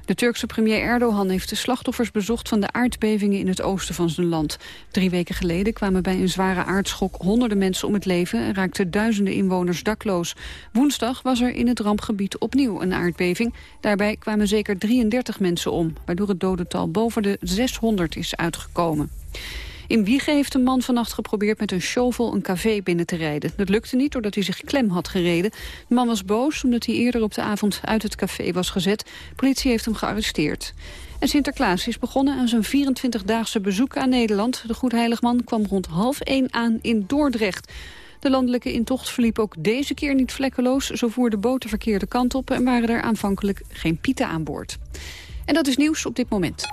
De Turkse premier Erdogan heeft de slachtoffers bezocht van de aardbevingen in het oosten van zijn land. Drie weken geleden kwamen bij een zware aardschok honderden mensen om het leven en raakten duizenden inwoners dakloos. Woensdag was er in het rampgebied opnieuw een aardbeving. Daarbij kwamen zeker 33 mensen om, waardoor het dodental boven de 600 is uitgekomen. In Wiegen heeft een man vannacht geprobeerd met een shovel een café binnen te rijden. Dat lukte niet doordat hij zich klem had gereden. De man was boos omdat hij eerder op de avond uit het café was gezet. Politie heeft hem gearresteerd. En Sinterklaas is begonnen aan zijn 24-daagse bezoek aan Nederland. De Goedheiligman kwam rond half één aan in Dordrecht. De landelijke intocht verliep ook deze keer niet vlekkeloos. Zo voer de boot de verkeerde kant op en waren er aanvankelijk geen pieten aan boord. En dat is nieuws op dit moment.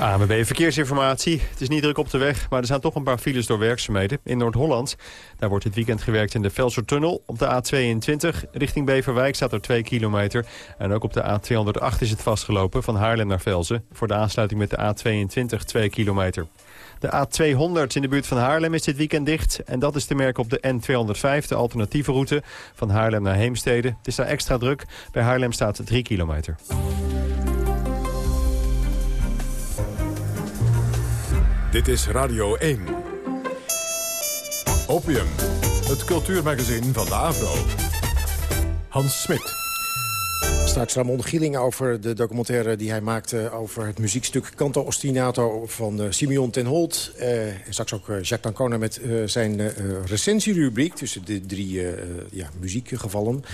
AMB Verkeersinformatie. Het is niet druk op de weg, maar er zijn toch een paar files door werkzaamheden. In Noord-Holland, daar wordt dit weekend gewerkt in de Velsertunnel. Op de A22 richting Beverwijk staat er 2 kilometer. En ook op de A208 is het vastgelopen van Haarlem naar Velzen. Voor de aansluiting met de A22 2 kilometer. De A200 in de buurt van Haarlem is dit weekend dicht. En dat is te merken op de N205, de alternatieve route van Haarlem naar Heemstede. Het is daar extra druk. Bij Haarlem staat 3 kilometer. Dit is Radio 1. Opium, het cultuurmagazin van de Avro. Hans Smit. Straks Ramon Gieling over de documentaire die hij maakte... over het muziekstuk Canto Ostinato van uh, Simeon ten Holt. Uh, en straks ook uh, Jacques Dancona met zijn recensierubriek... tussen de drie ja, muziekgevallen.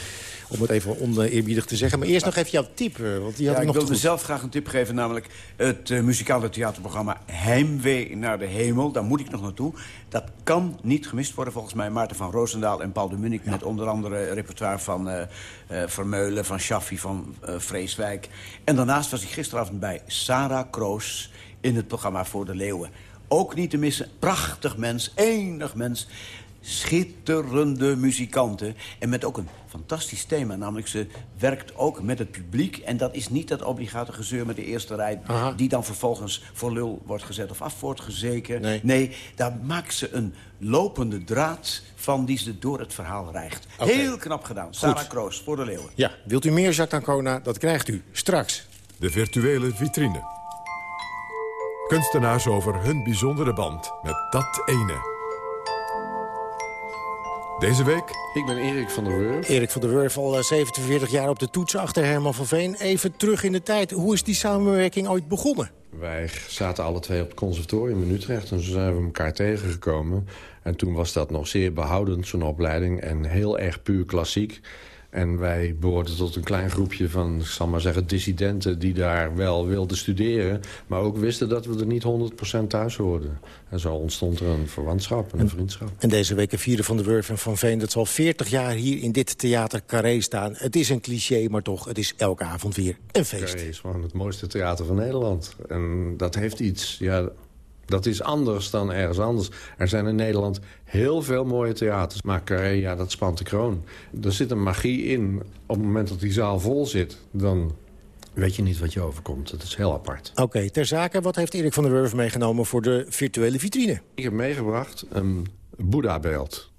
Om het even oneerbiedig te zeggen. Maar eerst nog even jouw tip. Want die had ja, ik nog wilde zelf graag een tip geven. Namelijk het uh, muzikale theaterprogramma Heimwee naar de Hemel. Daar moet ik nog naartoe. Dat kan niet gemist worden volgens mij. Maarten van Roosendaal en Paul de Munnik. Ja. Met onder andere repertoire van uh, uh, Vermeulen, van Schaffi, van Vreeswijk. En daarnaast was ik gisteravond bij Sarah Kroos in het programma Voor de Leeuwen. Ook niet te missen. Prachtig mens, enig mens schitterende muzikanten. En met ook een fantastisch thema. Namelijk, ze werkt ook met het publiek. En dat is niet dat obligate gezeur met de eerste rij... Aha. die dan vervolgens voor lul wordt gezet of af wordt gezeken. Nee. nee, daar maakt ze een lopende draad van die ze door het verhaal rijgt. Heel knap gedaan. Sarah Kroos, voor de leeuwen. Ja, wilt u meer Jacques Dancona? Dat krijgt u straks. De virtuele vitrine. Kunstenaars over hun bijzondere band met dat ene. Deze week... Ik ben Erik van der Wurf. Erik van der Wurf al uh, 47 jaar op de toets achter Herman van Veen. Even terug in de tijd. Hoe is die samenwerking ooit begonnen? Wij zaten alle twee op het conservatorium in Utrecht en zo zijn we elkaar tegengekomen. En toen was dat nog zeer behoudend, zo'n opleiding, en heel erg puur klassiek. En wij behoorden tot een klein groepje van, ik zal maar zeggen, dissidenten... die daar wel wilden studeren, maar ook wisten dat we er niet 100% thuis hoorden. En zo ontstond er een verwantschap en een vriendschap. En deze week vieren van de Wurf en Van Veen... dat zal 40 jaar hier in dit theater Carré staan. Het is een cliché, maar toch, het is elke avond weer een feest. Carré is gewoon het mooiste theater van Nederland. En dat heeft iets, ja, dat is anders dan ergens anders. Er zijn in Nederland heel veel mooie theaters. Maar Carré, ja, dat spant de kroon. Er zit een magie in. Op het moment dat die zaal vol zit, dan weet je niet wat je overkomt. Dat is heel apart. Oké, ter zake, wat heeft Erik van der Wurf meegenomen voor de virtuele vitrine? Ik heb meegebracht een Boeddha-beeld.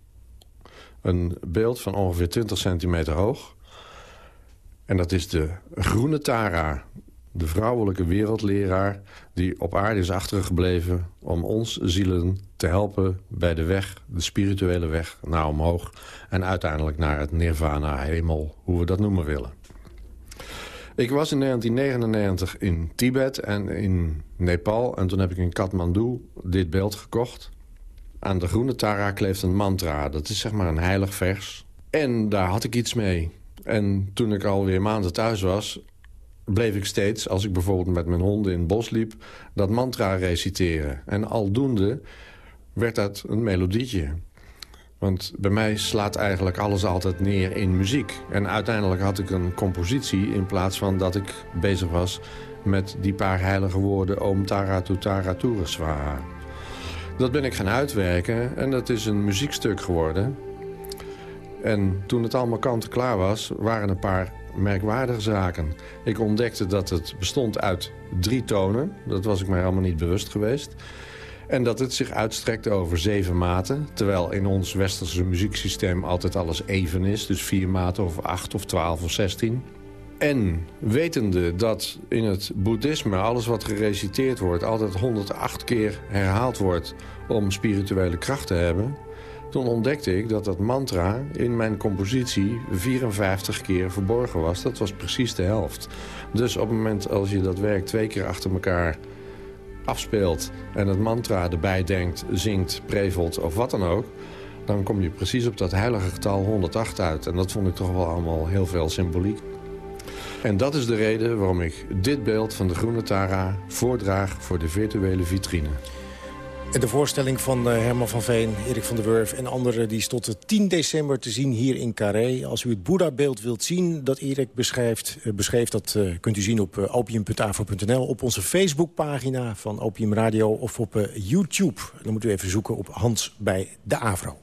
Een beeld van ongeveer 20 centimeter hoog. En dat is de groene Tara, de vrouwelijke wereldleraar... die op aarde is achtergebleven om ons zielen te helpen... bij de weg, de spirituele weg, naar omhoog... en uiteindelijk naar het nirvana, hemel, hoe we dat noemen willen. Ik was in 1999 in Tibet en in Nepal... en toen heb ik in Kathmandu dit beeld gekocht. Aan de groene Tara kleeft een mantra. Dat is zeg maar een heilig vers. En daar had ik iets mee. En toen ik alweer maanden thuis was bleef ik steeds, als ik bijvoorbeeld met mijn honden in het bos liep... dat mantra reciteren. En aldoende werd dat een melodietje. Want bij mij slaat eigenlijk alles altijd neer in muziek. En uiteindelijk had ik een compositie in plaats van dat ik bezig was... met die paar heilige woorden Om Tara Tutara Tureswaha. Dat ben ik gaan uitwerken en dat is een muziekstuk geworden... En toen het allemaal kant klaar was, waren een paar merkwaardige zaken. Ik ontdekte dat het bestond uit drie tonen. Dat was ik mij helemaal niet bewust geweest. En dat het zich uitstrekte over zeven maten. Terwijl in ons westerse muzieksysteem altijd alles even is. Dus vier maten of acht of twaalf of zestien. En wetende dat in het boeddhisme alles wat gereciteerd wordt... altijd 108 keer herhaald wordt om spirituele kracht te hebben... Toen ontdekte ik dat dat mantra in mijn compositie 54 keer verborgen was. Dat was precies de helft. Dus op het moment als je dat werk twee keer achter elkaar afspeelt... en het mantra erbij denkt, zingt, prevelt of wat dan ook... dan kom je precies op dat heilige getal 108 uit. En dat vond ik toch wel allemaal heel veel symboliek. En dat is de reden waarom ik dit beeld van de Groene Tara voordraag voor de virtuele vitrine. De voorstelling van eh, Herman van Veen, Erik van der Wurf en anderen... die is tot de 10 december te zien hier in Carré. Als u het Boeddha-beeld wilt zien dat Erik beschrijft... Uh, beschreef, dat uh, kunt u zien op opium.afro.nl... op onze Facebookpagina van Opium Radio of op YouTube. Dan moet u even zoeken op Hans bij de Avro.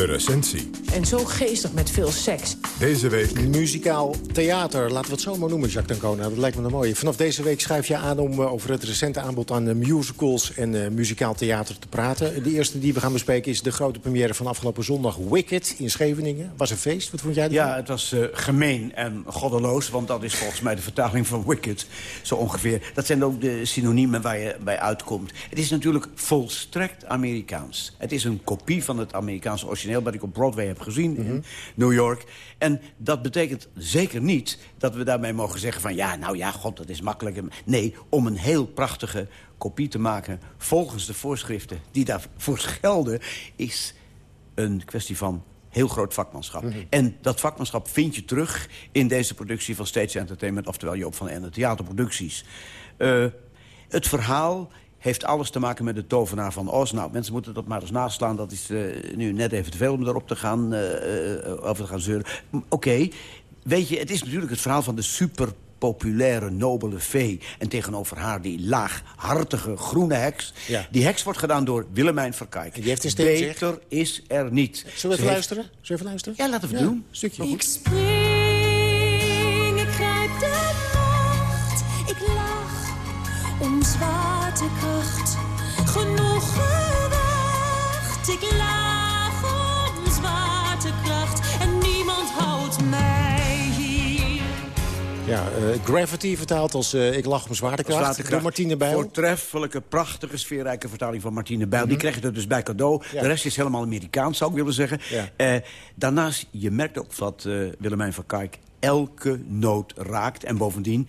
De recensie. En zo geestig met veel seks. Deze week... Muzikaal theater, laten we het zo maar noemen, Jacques Dancona. Dat lijkt me een mooie. Vanaf deze week schrijf je aan om uh, over het recente aanbod aan uh, musicals en uh, muzikaal theater te praten. De eerste die we gaan bespreken is de grote première van afgelopen zondag, Wicked, in Scheveningen. Was een feest, wat vond jij ervan? Ja, het was gemeen en goddeloos, want dat is volgens mij de vertaling van Wicked, zo ongeveer. Dat zijn ook de synoniemen waar je bij uitkomt. Het is natuurlijk volstrekt Amerikaans. Het is een kopie van het Amerikaanse origineel... wat ik op Broadway heb gezien mm -hmm. in New York. En dat betekent zeker niet dat we daarmee mogen zeggen van... ja, nou ja, god, dat is makkelijk. Nee, om een heel prachtige kopie te maken... volgens de voorschriften die daarvoor gelden... is een kwestie van heel groot vakmanschap. Mm -hmm. En dat vakmanschap vind je terug in deze productie van Stage Entertainment... oftewel Joop van Ende Theaterproducties. Uh, het verhaal heeft alles te maken met de tovenaar van Oz. Nou, mensen moeten dat maar eens naslaan. Dat is uh, nu net even te veel om erop te gaan, uh, uh, over te gaan zeuren. Oké, okay. weet je, het is natuurlijk het verhaal van de super populaire, nobele vee. En tegenover haar die laaghartige groene heks. Ja. Die heks wordt gedaan door Willemijn Verkijk. En die heeft een Beter is er niet. Zullen we even heeft... luisteren? Zullen we even luisteren? Ja, laten we het ja. doen. Stukje. Om zwaartekracht. Genoeg gewacht, ik laag om zwaartekracht. En niemand houdt mij hier. Ja, eh, Gravity vertaald als eh, Ik lach om zwaartekracht. Zwaartekracht. Door Martine Bijl. Voortreffelijke, prachtige, sfeerrijke vertaling van Martine Bijl. Die krijg je er dus bij cadeau. Ja. De rest is helemaal Amerikaans, zou ik willen zeggen. Ja. Eh, daarnaast, je merkt ook dat eh, Willemijn van Kijk elke noot raakt. En bovendien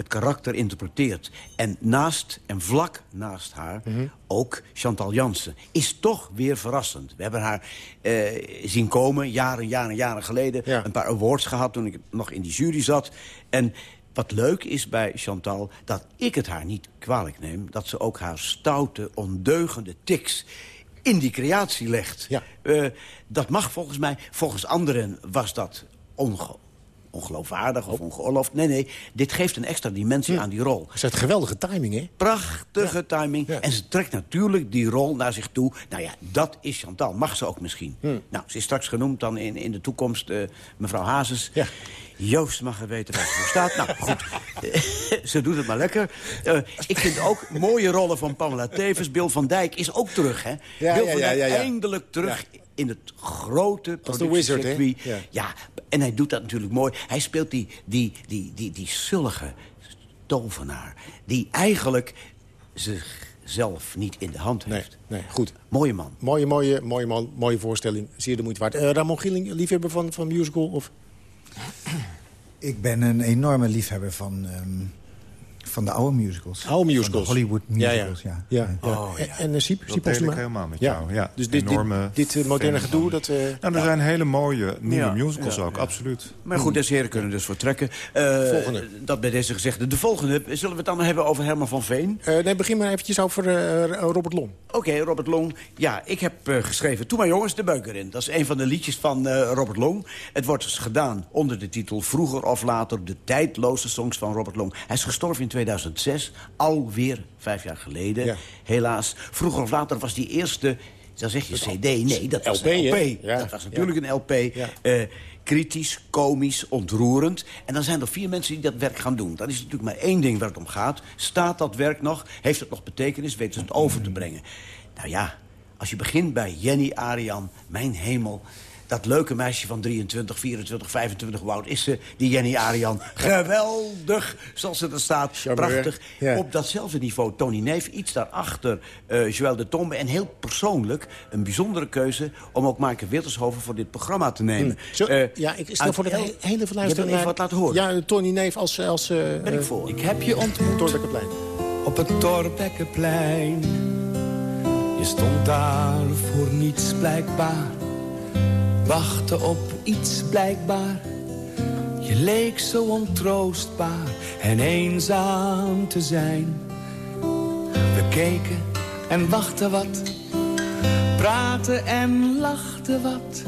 het karakter interpreteert. En naast en vlak naast haar ook Chantal Jansen. Is toch weer verrassend. We hebben haar eh, zien komen, jaren, jaren, jaren geleden. Een paar awards gehad toen ik nog in die jury zat. En wat leuk is bij Chantal, dat ik het haar niet kwalijk neem... dat ze ook haar stoute, ondeugende tics in die creatie legt. Eh, dat mag volgens mij. Volgens anderen was dat onge ongeloofwaardig of ongeoorloofd. Nee, nee, dit geeft een extra dimensie aan die rol. Is dat geweldige timing, hè? Prachtige timing. En ze trekt natuurlijk die rol naar zich toe. Nou ja, dat is Chantal. Mag ze ook misschien. Nou, ze is straks genoemd dan in, in de toekomst, eh, mevrouw Hazes. Joost mag er weten waar ze voor staat. Nou, goed. ze doet het maar lekker. Eh, ik vind ook mooie rollen van Pamela Tevens. Bill van Dijk is ook terug, hè? Bill van Dijk eindelijk terug in het grote Als de wizard, hè? productiecircuit. Ja. en hij doet dat natuurlijk mooi. Hij speelt die, die, die, die, die zullige tovenaar... die eigenlijk zichzelf niet in de hand heeft. Nee, goed. Mooie man. Mooie, mooie, mooie man. Mooie voorstelling. Zeer de moeite waard. Eh, Ramon Gieling, liefhebber van, van musical? Of? Ik ben een enorme liefhebber van, ehm, van de oude musicals. Oude musicals. Van de Hollywood ja. musicals, ja. Ja, ja. Oh, En, en uh, Siep, Dat Siep ik helemaal met jou, ja. Dus dit, Enorme dit, dit eh, moderne gedoe, van. dat... eh, Nou, er zijn hele mooie nieuwe Ja, musicals ja, ook, ja. absoluut. Maar goed, deze heren kunnen dus vertrekken. Eh, Volgende. Dat bij deze gezegde. De volgende, zullen we het dan hebben over Herman van Veen? eh, nee, begin maar eventjes over eh, Robert Long. Oké, Robert Long. Ja, ik heb eh, geschreven... Toen maar jongens, de beuker in. Dat is een van de liedjes van eh, Robert Long. Het wordt dus gedaan onder de titel Vroeger of Later... de tijdloze songs van Robert Long. Hij is gestorven in 2006, alweer vijf jaar geleden. Helaas. Vroeger of Later was die eerste... Dan zeg je cd. Nee, dat was LP, een LP. Ja. Dat was natuurlijk een LP. Eh, kritisch, komisch, ontroerend. En dan zijn er vier mensen die dat werk gaan doen. Dat is natuurlijk maar één ding waar het om gaat. Staat dat werk nog? Heeft het nog betekenis? Weten ze het over te brengen? Nou ja, als je begint bij Jenny Arian, mijn hemel... Dat leuke meisje van 23, 24, 25, hoe oud is ze? Die Jenny Arian. Geweldig, zoals ze er staat. Charmeur. Prachtig. Ja. Op datzelfde niveau Tony Neef. Iets daarachter eh Joël de Tombe. En heel persoonlijk een bijzondere keuze... om ook Maaike Wittershoven voor dit programma te nemen. Zo, Eh, ja, ik stel voor de el- he- hele Je wil even wat laten horen. Ja, Tony Neef als... als eh, Ben ik voor. Ik heb je ontmoet Torbekkenplein. op het Torbekkenplein. Je stond daar voor niets blijkbaar. Wachtte op iets blijkbaar. Je leek zo ontroostbaar en eenzaam te zijn. We keken en wachten wat. Praten en lachten wat.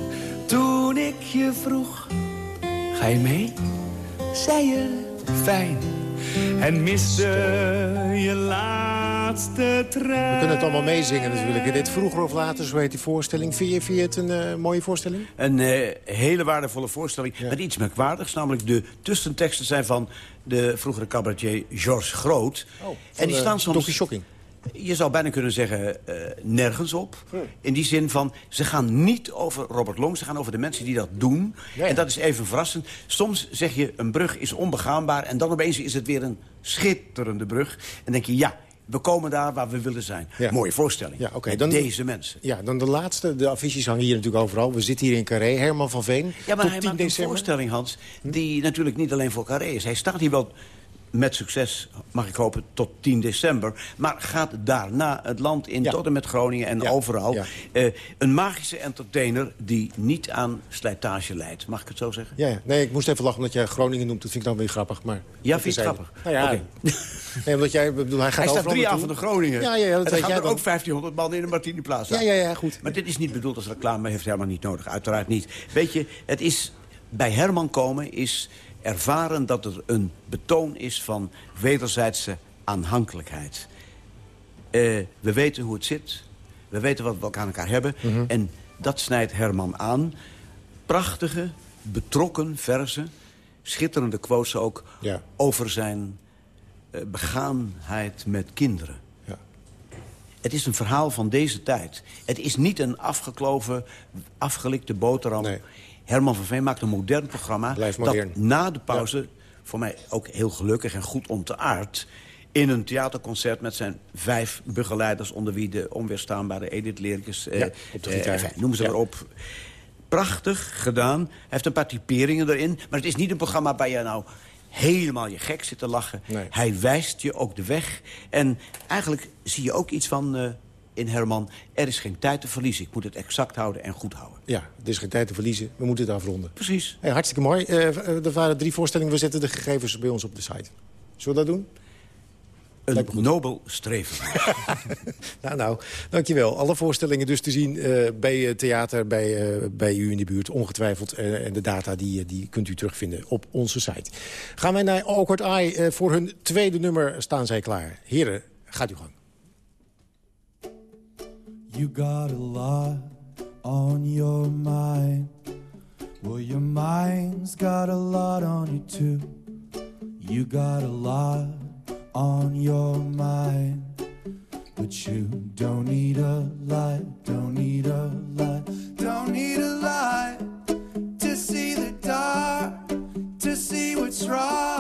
Toen ik je vroeg, ga je mee? Zei je fijn. En miste je laatste trein. We kunnen het allemaal meezingen natuurlijk. Dit vroeger of later, zo heet die voorstelling. Vind je, vind je het een eh, mooie voorstelling? Een eh, hele waardevolle voorstelling met iets merkwaardigs. Namelijk de tussenteksten zijn van de vroegere cabaretier Georges Groot. en die eh, staan soms... Donkey Shocking. Je zou bijna kunnen zeggen, eh, nergens op. In die zin van, ze gaan niet over Robert Long. Ze gaan over de mensen die dat doen. En dat is even verrassend. Soms zeg je, een brug is onbegaanbaar... en dan opeens is het weer een schitterende brug. En denk je, ja, we komen daar waar we willen zijn. Mooie voorstelling. Ja, oké. Met dan deze mensen. Ja, dan de laatste. De affiches hangen hier natuurlijk overal. We zitten hier in Carré. Herman van Veen. Ja, maar tot hij 10 maakt een voorstelling, Hans, die natuurlijk niet alleen voor Carré is. Hij staat hier wel met succes, mag ik hopen, tot 10 december. Maar gaat daarna het land in, tot en met Groningen en overal. ja. Eh, een magische entertainer die niet aan slijtage leidt. Mag ik het zo zeggen? Ja, nee, ik moest even lachen omdat jij Groningen noemt. Dat vind ik dan weer grappig. Maar Ja, vind je grappig? Nou ja, nee, omdat jij, ik bedoel, hij gaat Hij staat drie avonden Groningen. Ja, ja, ja, dat en dan weet gaan jij er dan. ook 1500 man in de Martini Plaza. Ja, ja, ja, goed. Maar dit is niet bedoeld als reclame, heeft helemaal niet nodig. Uiteraard niet. Weet je, het is bij Herman komen is ervaren dat er een betoon is van wederzijdse aanhankelijkheid. Eh, we weten hoe het zit. We weten wat we elkaar aan elkaar hebben. Mhm. En dat snijdt Herman aan. Prachtige, betrokken verzen. Schitterende quotes ook Ja. over zijn eh, begaanheid met kinderen. Ja. Het is een verhaal van deze tijd. Het is niet een afgekloven, afgelikte boterham. Herman van Veen maakt een modern programma... Blijft dat modern. na de pauze voor mij ook heel gelukkig en goed ontaard in een theaterconcert met zijn vijf begeleiders... onder wie de onweerstaanbare Edith Lerkes, Ja, gitaar. enfin, noem ze maar op. Prachtig gedaan. Hij heeft een paar typeringen erin. Maar het is niet een programma waar je nou helemaal je gek zit te lachen. Hij wijst je ook de weg. En eigenlijk zie je ook iets van eh, in Herman... er is geen tijd te verliezen. Ik moet het exact houden en goed houden. Ja, er is geen tijd te verliezen. We moeten het afronden. Precies. Hey, hartstikke mooi. Eh, er waren drie voorstellingen. We zetten de gegevens bij ons op de site. Zullen we dat doen? Een nobel streven. Nou, nou, dankjewel. Alle voorstellingen dus te zien eh, bij theater, bij, bij u in de buurt. Ongetwijfeld. En de data die, die kunt u terugvinden op onze site. Gaan wij naar Awkward Eye. Voor hun tweede nummer staan zij klaar. Heren, gaat u gang. You got a lot on your mind. Well, your mind's got a lot on you too. You got a lot on your mind. But you don't need a light, don't need a light, don't need a light to see the dark, to see what's wrong.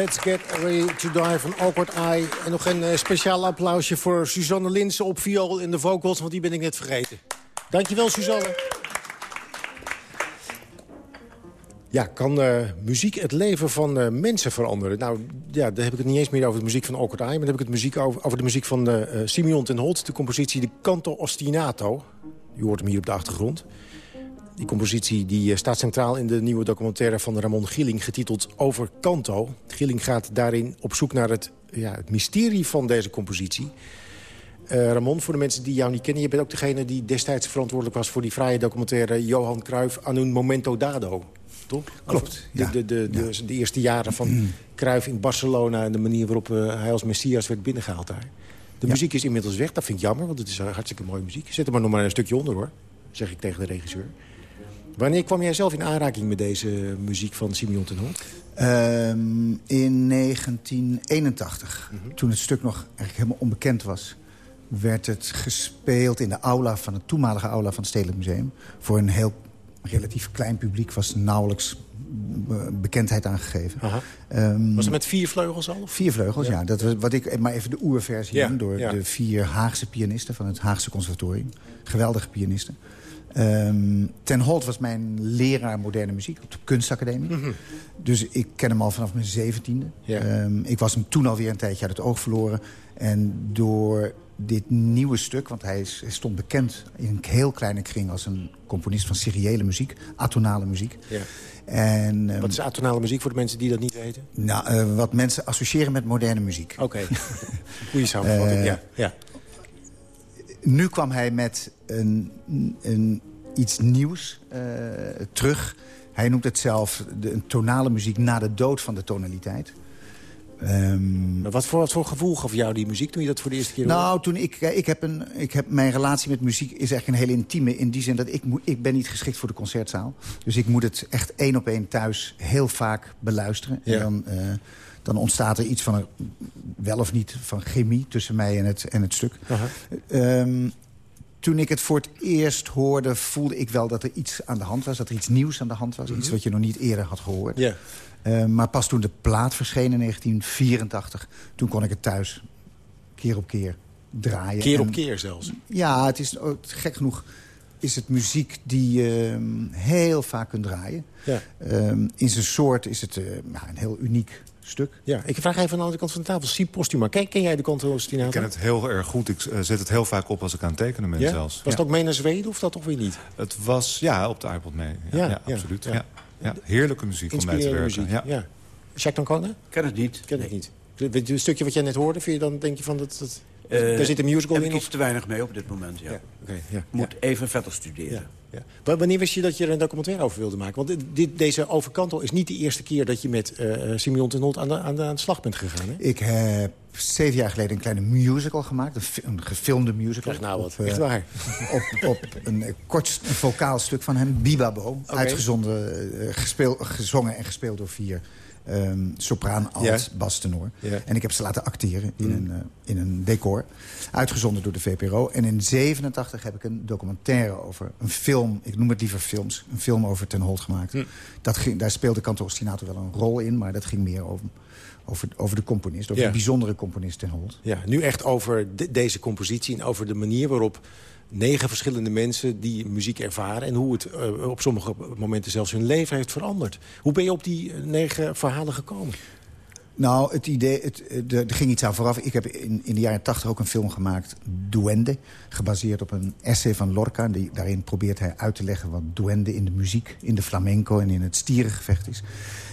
Let's get ready to die van Awkward Eye. En nog een eh, speciaal applausje voor Suzanne Linsen op viool in de vocals, want die ben ik net vergeten. Dankjewel, Suzanne. Ja, kan eh, muziek het leven van eh, mensen veranderen? Nou, ja, dan heb ik het niet eens meer over de muziek van Awkward Eye... maar dan heb ik het muziek over, de muziek van eh, Simeon ten Holt... de compositie De Canto Ostinato. U hoort hem hier op de achtergrond. Die compositie die eh, staat centraal in de nieuwe documentaire van Ramon Gilling... getiteld Over Canto. Gilling gaat daarin op zoek naar het, ja, het mysterie van deze compositie... Eh, Ramon, voor de mensen die jou niet kennen... je bent ook degene die destijds verantwoordelijk was... voor die fraaie documentaire Johan Cruijff aan un momento dado. Toch? Klopt, De, de, de, de, de eerste jaren van Cruijff in Barcelona... en de manier waarop eh, hij als Messias werd binnengehaald daar. De muziek is inmiddels weg, dat vind ik jammer... want het is hartstikke mooie muziek. Zet er maar nog maar een stukje onder, hoor. Zeg ik tegen de regisseur. Wanneer kwam jij zelf in aanraking met deze muziek van Simeon ten Holt? Ehm, in 1981, toen het stuk nog eigenlijk helemaal onbekend was... werd het gespeeld in de aula van het toenmalige aula van het Stedelijk Museum. Voor een heel relatief klein publiek was nauwelijks be- bekendheid aangegeven. Ehm, Was het met vier vleugels al? of? Vier vleugels, ja. Ja. Dat was wat ik maar even de oerversie Ja, noem... door ja. de vier Haagse pianisten van het Haagse Conservatorium. Geweldige pianisten. Ehm, Ten Holt was mijn leraar moderne muziek op de kunstacademie. Mhm. Dus ik ken hem al vanaf mijn zeventiende. Ehm, ik was hem toen alweer een tijdje uit het oog verloren. En door dit nieuwe stuk, want hij, is, hij stond bekend in een heel kleine kring... als een componist van seriële muziek, atonale muziek. Ja. En, ehm, Wat is atonale muziek voor de mensen die dat niet weten? nou, eh, wat mensen associëren met moderne muziek. Oké. Goeie samenvatting, Eh, ja. ja. Nu kwam hij met een, een, iets nieuws eh, terug. Hij noemt het zelf de, een tonale muziek na de dood van de tonaliteit. Ehm, Maar wat voor, wat voor gevoel gaf jou die muziek toen je dat voor de eerste keer hoorde? nou, toen ik, eh, ik, heb een, ik heb mijn relatie met muziek is eigenlijk een hele intieme. In die zin dat ik, moet, ik ben niet geschikt voor de concertzaal. Dus ik moet het echt één op één thuis heel vaak beluisteren. Ja. En dan, eh, dan ontstaat er iets van, een, wel of niet, van chemie tussen mij en het, en het stuk. Ehm, toen ik het voor het eerst hoorde, voelde ik wel dat er iets aan de hand was. Dat er iets nieuws aan de hand was. Iets Mhm. wat je nog niet eerder had gehoord. Ja. Eh, maar pas toen de plaat verscheen in 1984... toen kon ik het thuis keer op keer draaien. Keer op En- keer zelfs. Ja, het is oh, gek genoeg is het muziek die je ehm, heel vaak kunt draaien. Ja. Ehm, in zijn soort is het eh, een heel uniek stuk. Ja, ik vraag even aan de andere kant van de tafel. Siep Postuma, ken, ken jij de Canto Ostinato? Ik ken het heel erg goed. Ik eh, zet het heel vaak op als ik aan het tekenen ben Ja? zelfs. Was het ook mee naar Zweden of dat toch weer niet? Het was, ja, op de iPod mee. Ja, Ja, ja, ja, absoluut. ja. Ja. Ja. Heerlijke muziek om mee te werken. muziek, Ja. ja. Jacques Dancona? Ken het niet. Ken het niet. Een stukje wat jij net hoorde, vind je dan, denk je van... Dat, dat, Daar zit een musical heb in? ik of- iets te weinig mee op dit moment, ja. Ja, oké, ja, Moet even verder studeren. Ja, ja. Wa- Wanneer wist je dat je er een documentaire over wilde maken? Want dit, deze Overkantel is niet de eerste keer dat je met eh Simeon ten Holt aan de, aan, de, aan de slag bent gegaan. Hè? Ik heb zeven jaar geleden een kleine musical gemaakt. Een, fi- een gefilmde musical. Zeg nou wat, Op, eh, echt waar. Op, op een kort vocaal stuk van hem, Bibabo. Uitgezonden, gespeel, gezongen en gespeeld door vier ehm, sopraan, alt, bas. En ik heb ze laten acteren in, Mm. een, eh, in een decor. Uitgezonden door de VPRO. En in 87 heb ik een documentaire over een film. Ik noem het liever films. Een film over Ten Holt gemaakt. Hm. Dat ging, daar speelde Canto Ostinato wel een rol in. Maar dat ging meer over, over, over de componist. Over Ja. de bijzondere componist Ten Holt. Ja, nu echt over de- deze compositie en over de manier waarop negen verschillende mensen die muziek ervaren... en hoe het eh, op sommige momenten zelfs hun leven heeft veranderd. Hoe ben je op die eh, negen verhalen gekomen? Nou, het idee, het, eh, er, ging iets aan vooraf. Ik heb in, in de jaren tachtig ook een film gemaakt, Duende. Gebaseerd op een essay van Lorca. Die, daarin probeert hij uit te leggen wat duende in de muziek, in de flamenco en in het stierengevecht is.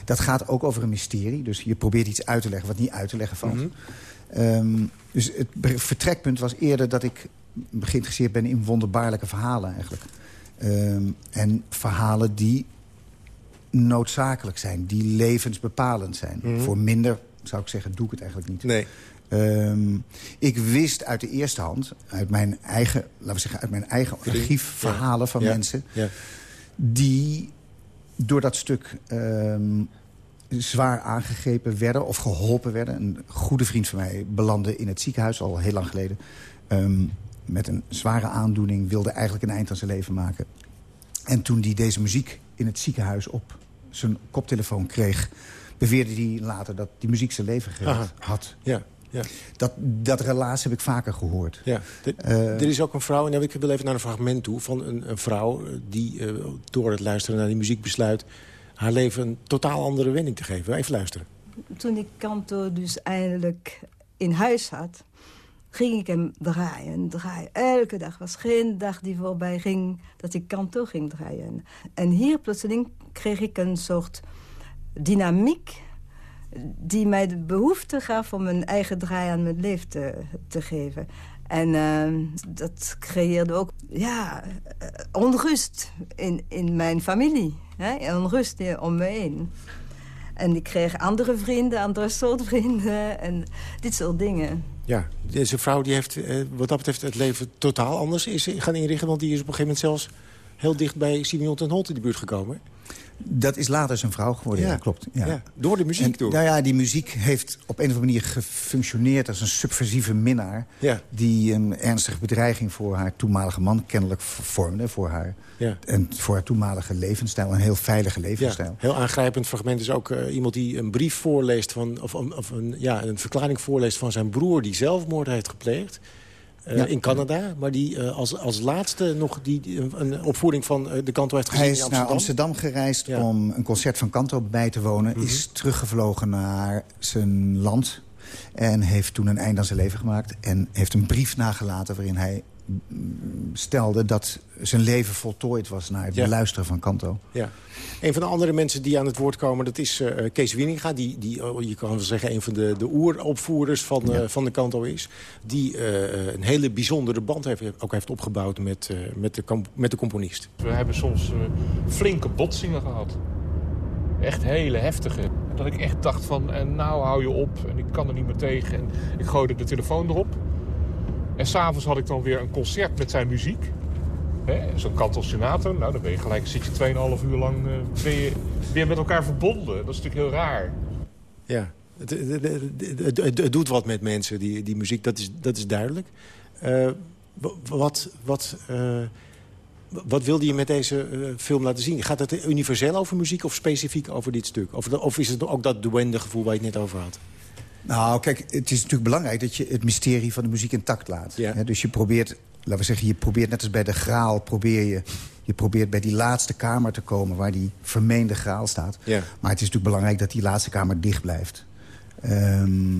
Dat gaat ook over een mysterie. Dus je probeert iets uit te leggen wat niet uit te leggen valt. Mhm. Ehm, dus het vertrekpunt was eerder dat ik geïnteresseerd ben in wonderbaarlijke verhalen eigenlijk. Ehm, en verhalen die noodzakelijk zijn, die levensbepalend zijn. Mhm. Voor minder, zou ik zeggen, doe ik het eigenlijk niet. Nee. Ehm, ik wist uit de eerste hand, uit mijn eigen, laten we zeggen, uit mijn eigen archief Ja. verhalen van Ja. mensen Ja. die door dat stuk ehm, zwaar aangegrepen werden of geholpen werden. Een goede vriend van mij belandde in het ziekenhuis al heel lang geleden. Met een zware aandoening, wilde eigenlijk een eind aan zijn leven maken. En toen hij deze muziek in het ziekenhuis op zijn koptelefoon kreeg... beweerde hij later dat die muziek zijn leven gered Aha. had. Ja, ja. Dat, dat relaas heb ik vaker gehoord. Ja, er, Eh, er is ook een vrouw, en nou, ik wil even naar een fragment toe... van een, een vrouw eh, die eh, door het luisteren naar die muziek besluit... haar leven een totaal andere wending te geven. Even luisteren. Toen ik Kanto dus eindelijk in huis had... ging ik hem draaien, draaien. Elke dag was geen dag die voorbij ging dat ik Kanto ging draaien. En hier plotseling kreeg ik een soort dynamiek... die mij de behoefte gaf om een eigen draai aan mijn leven te, te geven. En eh, dat creëerde ook ja, eh, onrust in, in mijn familie. Hè? Onrust om me heen. En ik kreeg andere vrienden, andere soort vrienden en dit soort dingen. Ja, deze vrouw die heeft eh, wat dat betreft het leven totaal anders is gaan inrichten. Want die is op een gegeven moment zelfs heel dicht bij Simeon ten Holt in de buurt gekomen. Dat is later zijn vrouw geworden, ja, Ja. klopt. Ja. Ja, door de muziek En, door. Nou ja, die muziek heeft op een of andere manier gefunctioneerd als een subversieve minnaar... Ja. die een ernstige bedreiging voor haar toenmalige man kennelijk vormde. Voor haar. En voor haar toenmalige levensstijl, een heel veilige Ja, levensstijl. heel aangrijpend fragment is ook eh, iemand die een brief voorleest... Van, of, of een, ja, een verklaring voorleest van zijn broer die zelfmoord heeft gepleegd. Eh, Ja. In Canada, maar die eh, als, als laatste nog die, een, opvoering van eh, de kanto heeft gezien Hij in is Amsterdam. naar Amsterdam gereisd Ja. Mhm. om een concert van Kanto bij te wonen. Is teruggevlogen naar zijn land. En heeft toen een eind aan zijn leven gemaakt. En heeft een brief nagelaten waarin hij stelde dat zijn leven voltooid was... naar het Ja. beluisteren van Kanto. Ja. Een van de andere mensen die aan het woord komen, dat is eh, Kees Winninga. Die, die oh, je kan wel zeggen, een van de, de oeropvoerders van, eh, van de kanto is. Die eh, een hele bijzondere band heeft, ook heeft opgebouwd met, eh, met, de, met de componist. We hebben soms eh, flinke botsingen gehad. Echt hele heftige. Dat ik echt dacht van, en nou hou je op en ik kan er niet meer tegen. En ik gooide de telefoon erop. En s'avonds had ik dan weer een concert met zijn muziek. Zo'n kantelsenator. Nou, dan ben je gelijk, zit je 2,5 uur lang je weer met elkaar verbonden. Dat is natuurlijk heel raar. Ja, het, het, het, doet wat met mensen, die, die muziek, dat is, dat is duidelijk. Eh, wa- wat, wat, eh, wat wilde je met deze film laten zien? Gaat het universeel over muziek of specifiek over dit stuk? Of, of is het ook dat duende gevoel waar je het net over had? Nou, kijk, het is natuurlijk belangrijk dat je het mysterie van de muziek intact laat. Dus je probeert, laten we zeggen, je probeert net als bij de graal... probeer je, je probeert bij die laatste kamer te komen waar die vermeende graal staat. Ja. Maar het is natuurlijk belangrijk dat die laatste kamer dicht blijft. Ehm,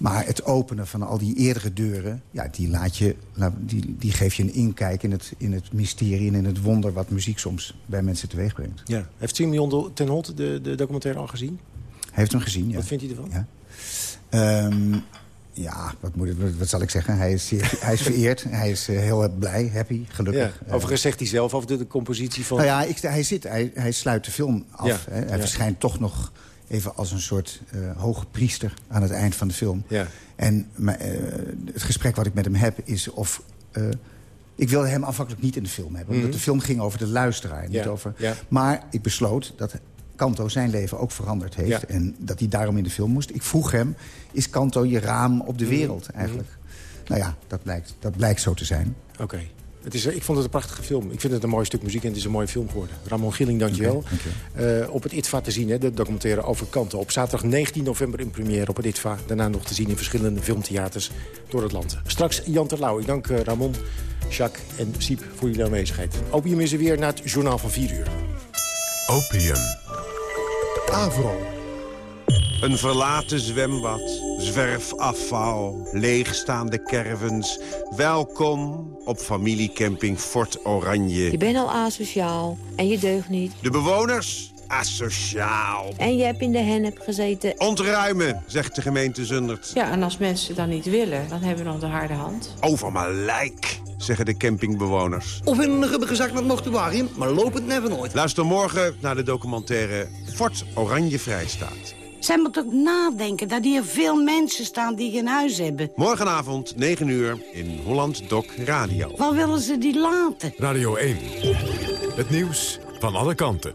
maar het openen van al die eerdere deuren... Ja, die, laat je, die, die geef je een inkijk in het, in het mysterie en in het wonder... wat muziek soms bij mensen teweeg brengt. Ja. Heeft Simeon ten Holt de, de documentaire al gezien? Hij heeft hem gezien, ja. Wat vindt hij ervan? Ja. Ehm, ja, wat, moet wat, wat zal ik zeggen? Hij is, hij is vereerd. Hij is eh, heel blij, happy, gelukkig. Ja. Overigens zegt hij zelf over de, de compositie van... Nou ja, ik, hij, zit, hij, hij sluit de film af. Ja, Hè. Hij ja. verschijnt toch nog even als een soort eh, hoge priester aan het eind van de film. Ja. En maar, eh, het gesprek wat ik met hem heb is of... ik wilde hem afhankelijk niet in de film hebben. Omdat Mhm. de film ging over de luisteraar. Niet Ja, over, ja. Maar ik besloot dat Kanto zijn leven ook veranderd heeft. Ja. En dat hij daarom in de film moest. Ik vroeg hem, is Kanto je raam op de Mhm. wereld eigenlijk? Nou ja, dat blijkt, dat blijkt zo te zijn. Oké. Het is, ik vond het een prachtige film. Ik vind het een mooi stuk muziek en het is een mooie film geworden. Ramon Gilling, dankjewel. Oké, dankjewel. Eh, op het ITVA te zien, hè, de documentaire over kanten. Op zaterdag 19 november in première op het ITVA. Daarna nog te zien in verschillende filmtheaters door het land. Straks Jan Terlouw. Ik dank eh, Ramon, Jacques en Siep voor jullie aanwezigheid. Opium is er weer na het journaal van 4 uur. Opium. Avro. Een verlaten zwembad, zwerfafval, leegstaande caravans. Welkom op familiecamping Fort Oranje. Je bent al asociaal en je deugt niet. De bewoners? Asociaal. En je hebt in de hennep gezeten. Ontruimen, zegt de gemeente Zundert. Ja, en als mensen dat niet willen, dan hebben we nog de harde hand. Over mijn lijk, zeggen de campingbewoners. Of in een rubberen zak naar het mortuarium, maar lopend never nooit. Luister morgen naar de documentaire Fort Oranje Vrijstaat. Zij moet ook nadenken dat hier veel mensen staan die geen huis hebben. Morgenavond, 9 uur, in Holland Doc Radio. Waar willen ze die laten? Radio 1. Het nieuws van alle kanten.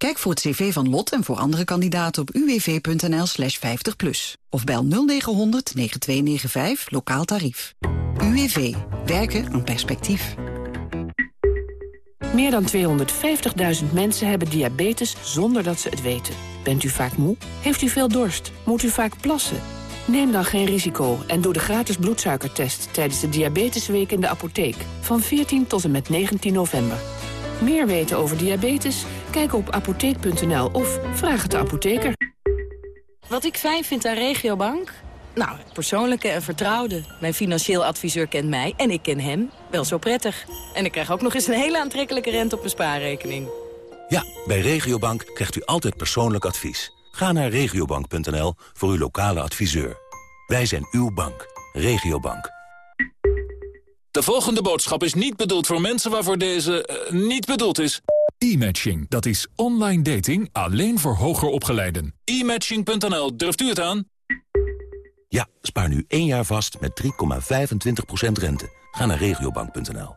Kijk voor het cv van Lot en voor andere kandidaten op uwv.nl slash 50 plus. Of bel 0900 9295 lokaal tarief. UWV. Werken aan perspectief. Meer dan 250.000 mensen hebben diabetes zonder dat ze het weten. Bent u vaak moe? Heeft u veel dorst? Moet u vaak plassen? Neem dan geen risico en doe de gratis bloedsuikertest... tijdens de Diabetesweek in de apotheek van 14 tot en met 19 november. Meer weten over diabetes? Kijk op apotheek.nl of vraag het de apotheker. Wat ik fijn vind aan Regiobank? Nou, het persoonlijke en vertrouwde. Mijn financieel adviseur kent mij en ik ken hem wel zo prettig. En ik krijg ook nog eens een hele aantrekkelijke rente op mijn spaarrekening. Ja, bij Regiobank krijgt u altijd persoonlijk advies. Ga naar regiobank.nl voor uw lokale adviseur. Wij zijn uw bank. Regiobank. De volgende boodschap is niet bedoeld voor mensen waarvoor deze eh, niet bedoeld is. E-matching, dat is online dating alleen voor hoger opgeleiden. E-matching.nl, durft u het aan? Ja, spaar nu één jaar vast met 3,25% rente. Ga naar regiobank.nl.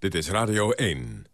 Dit is Radio 1.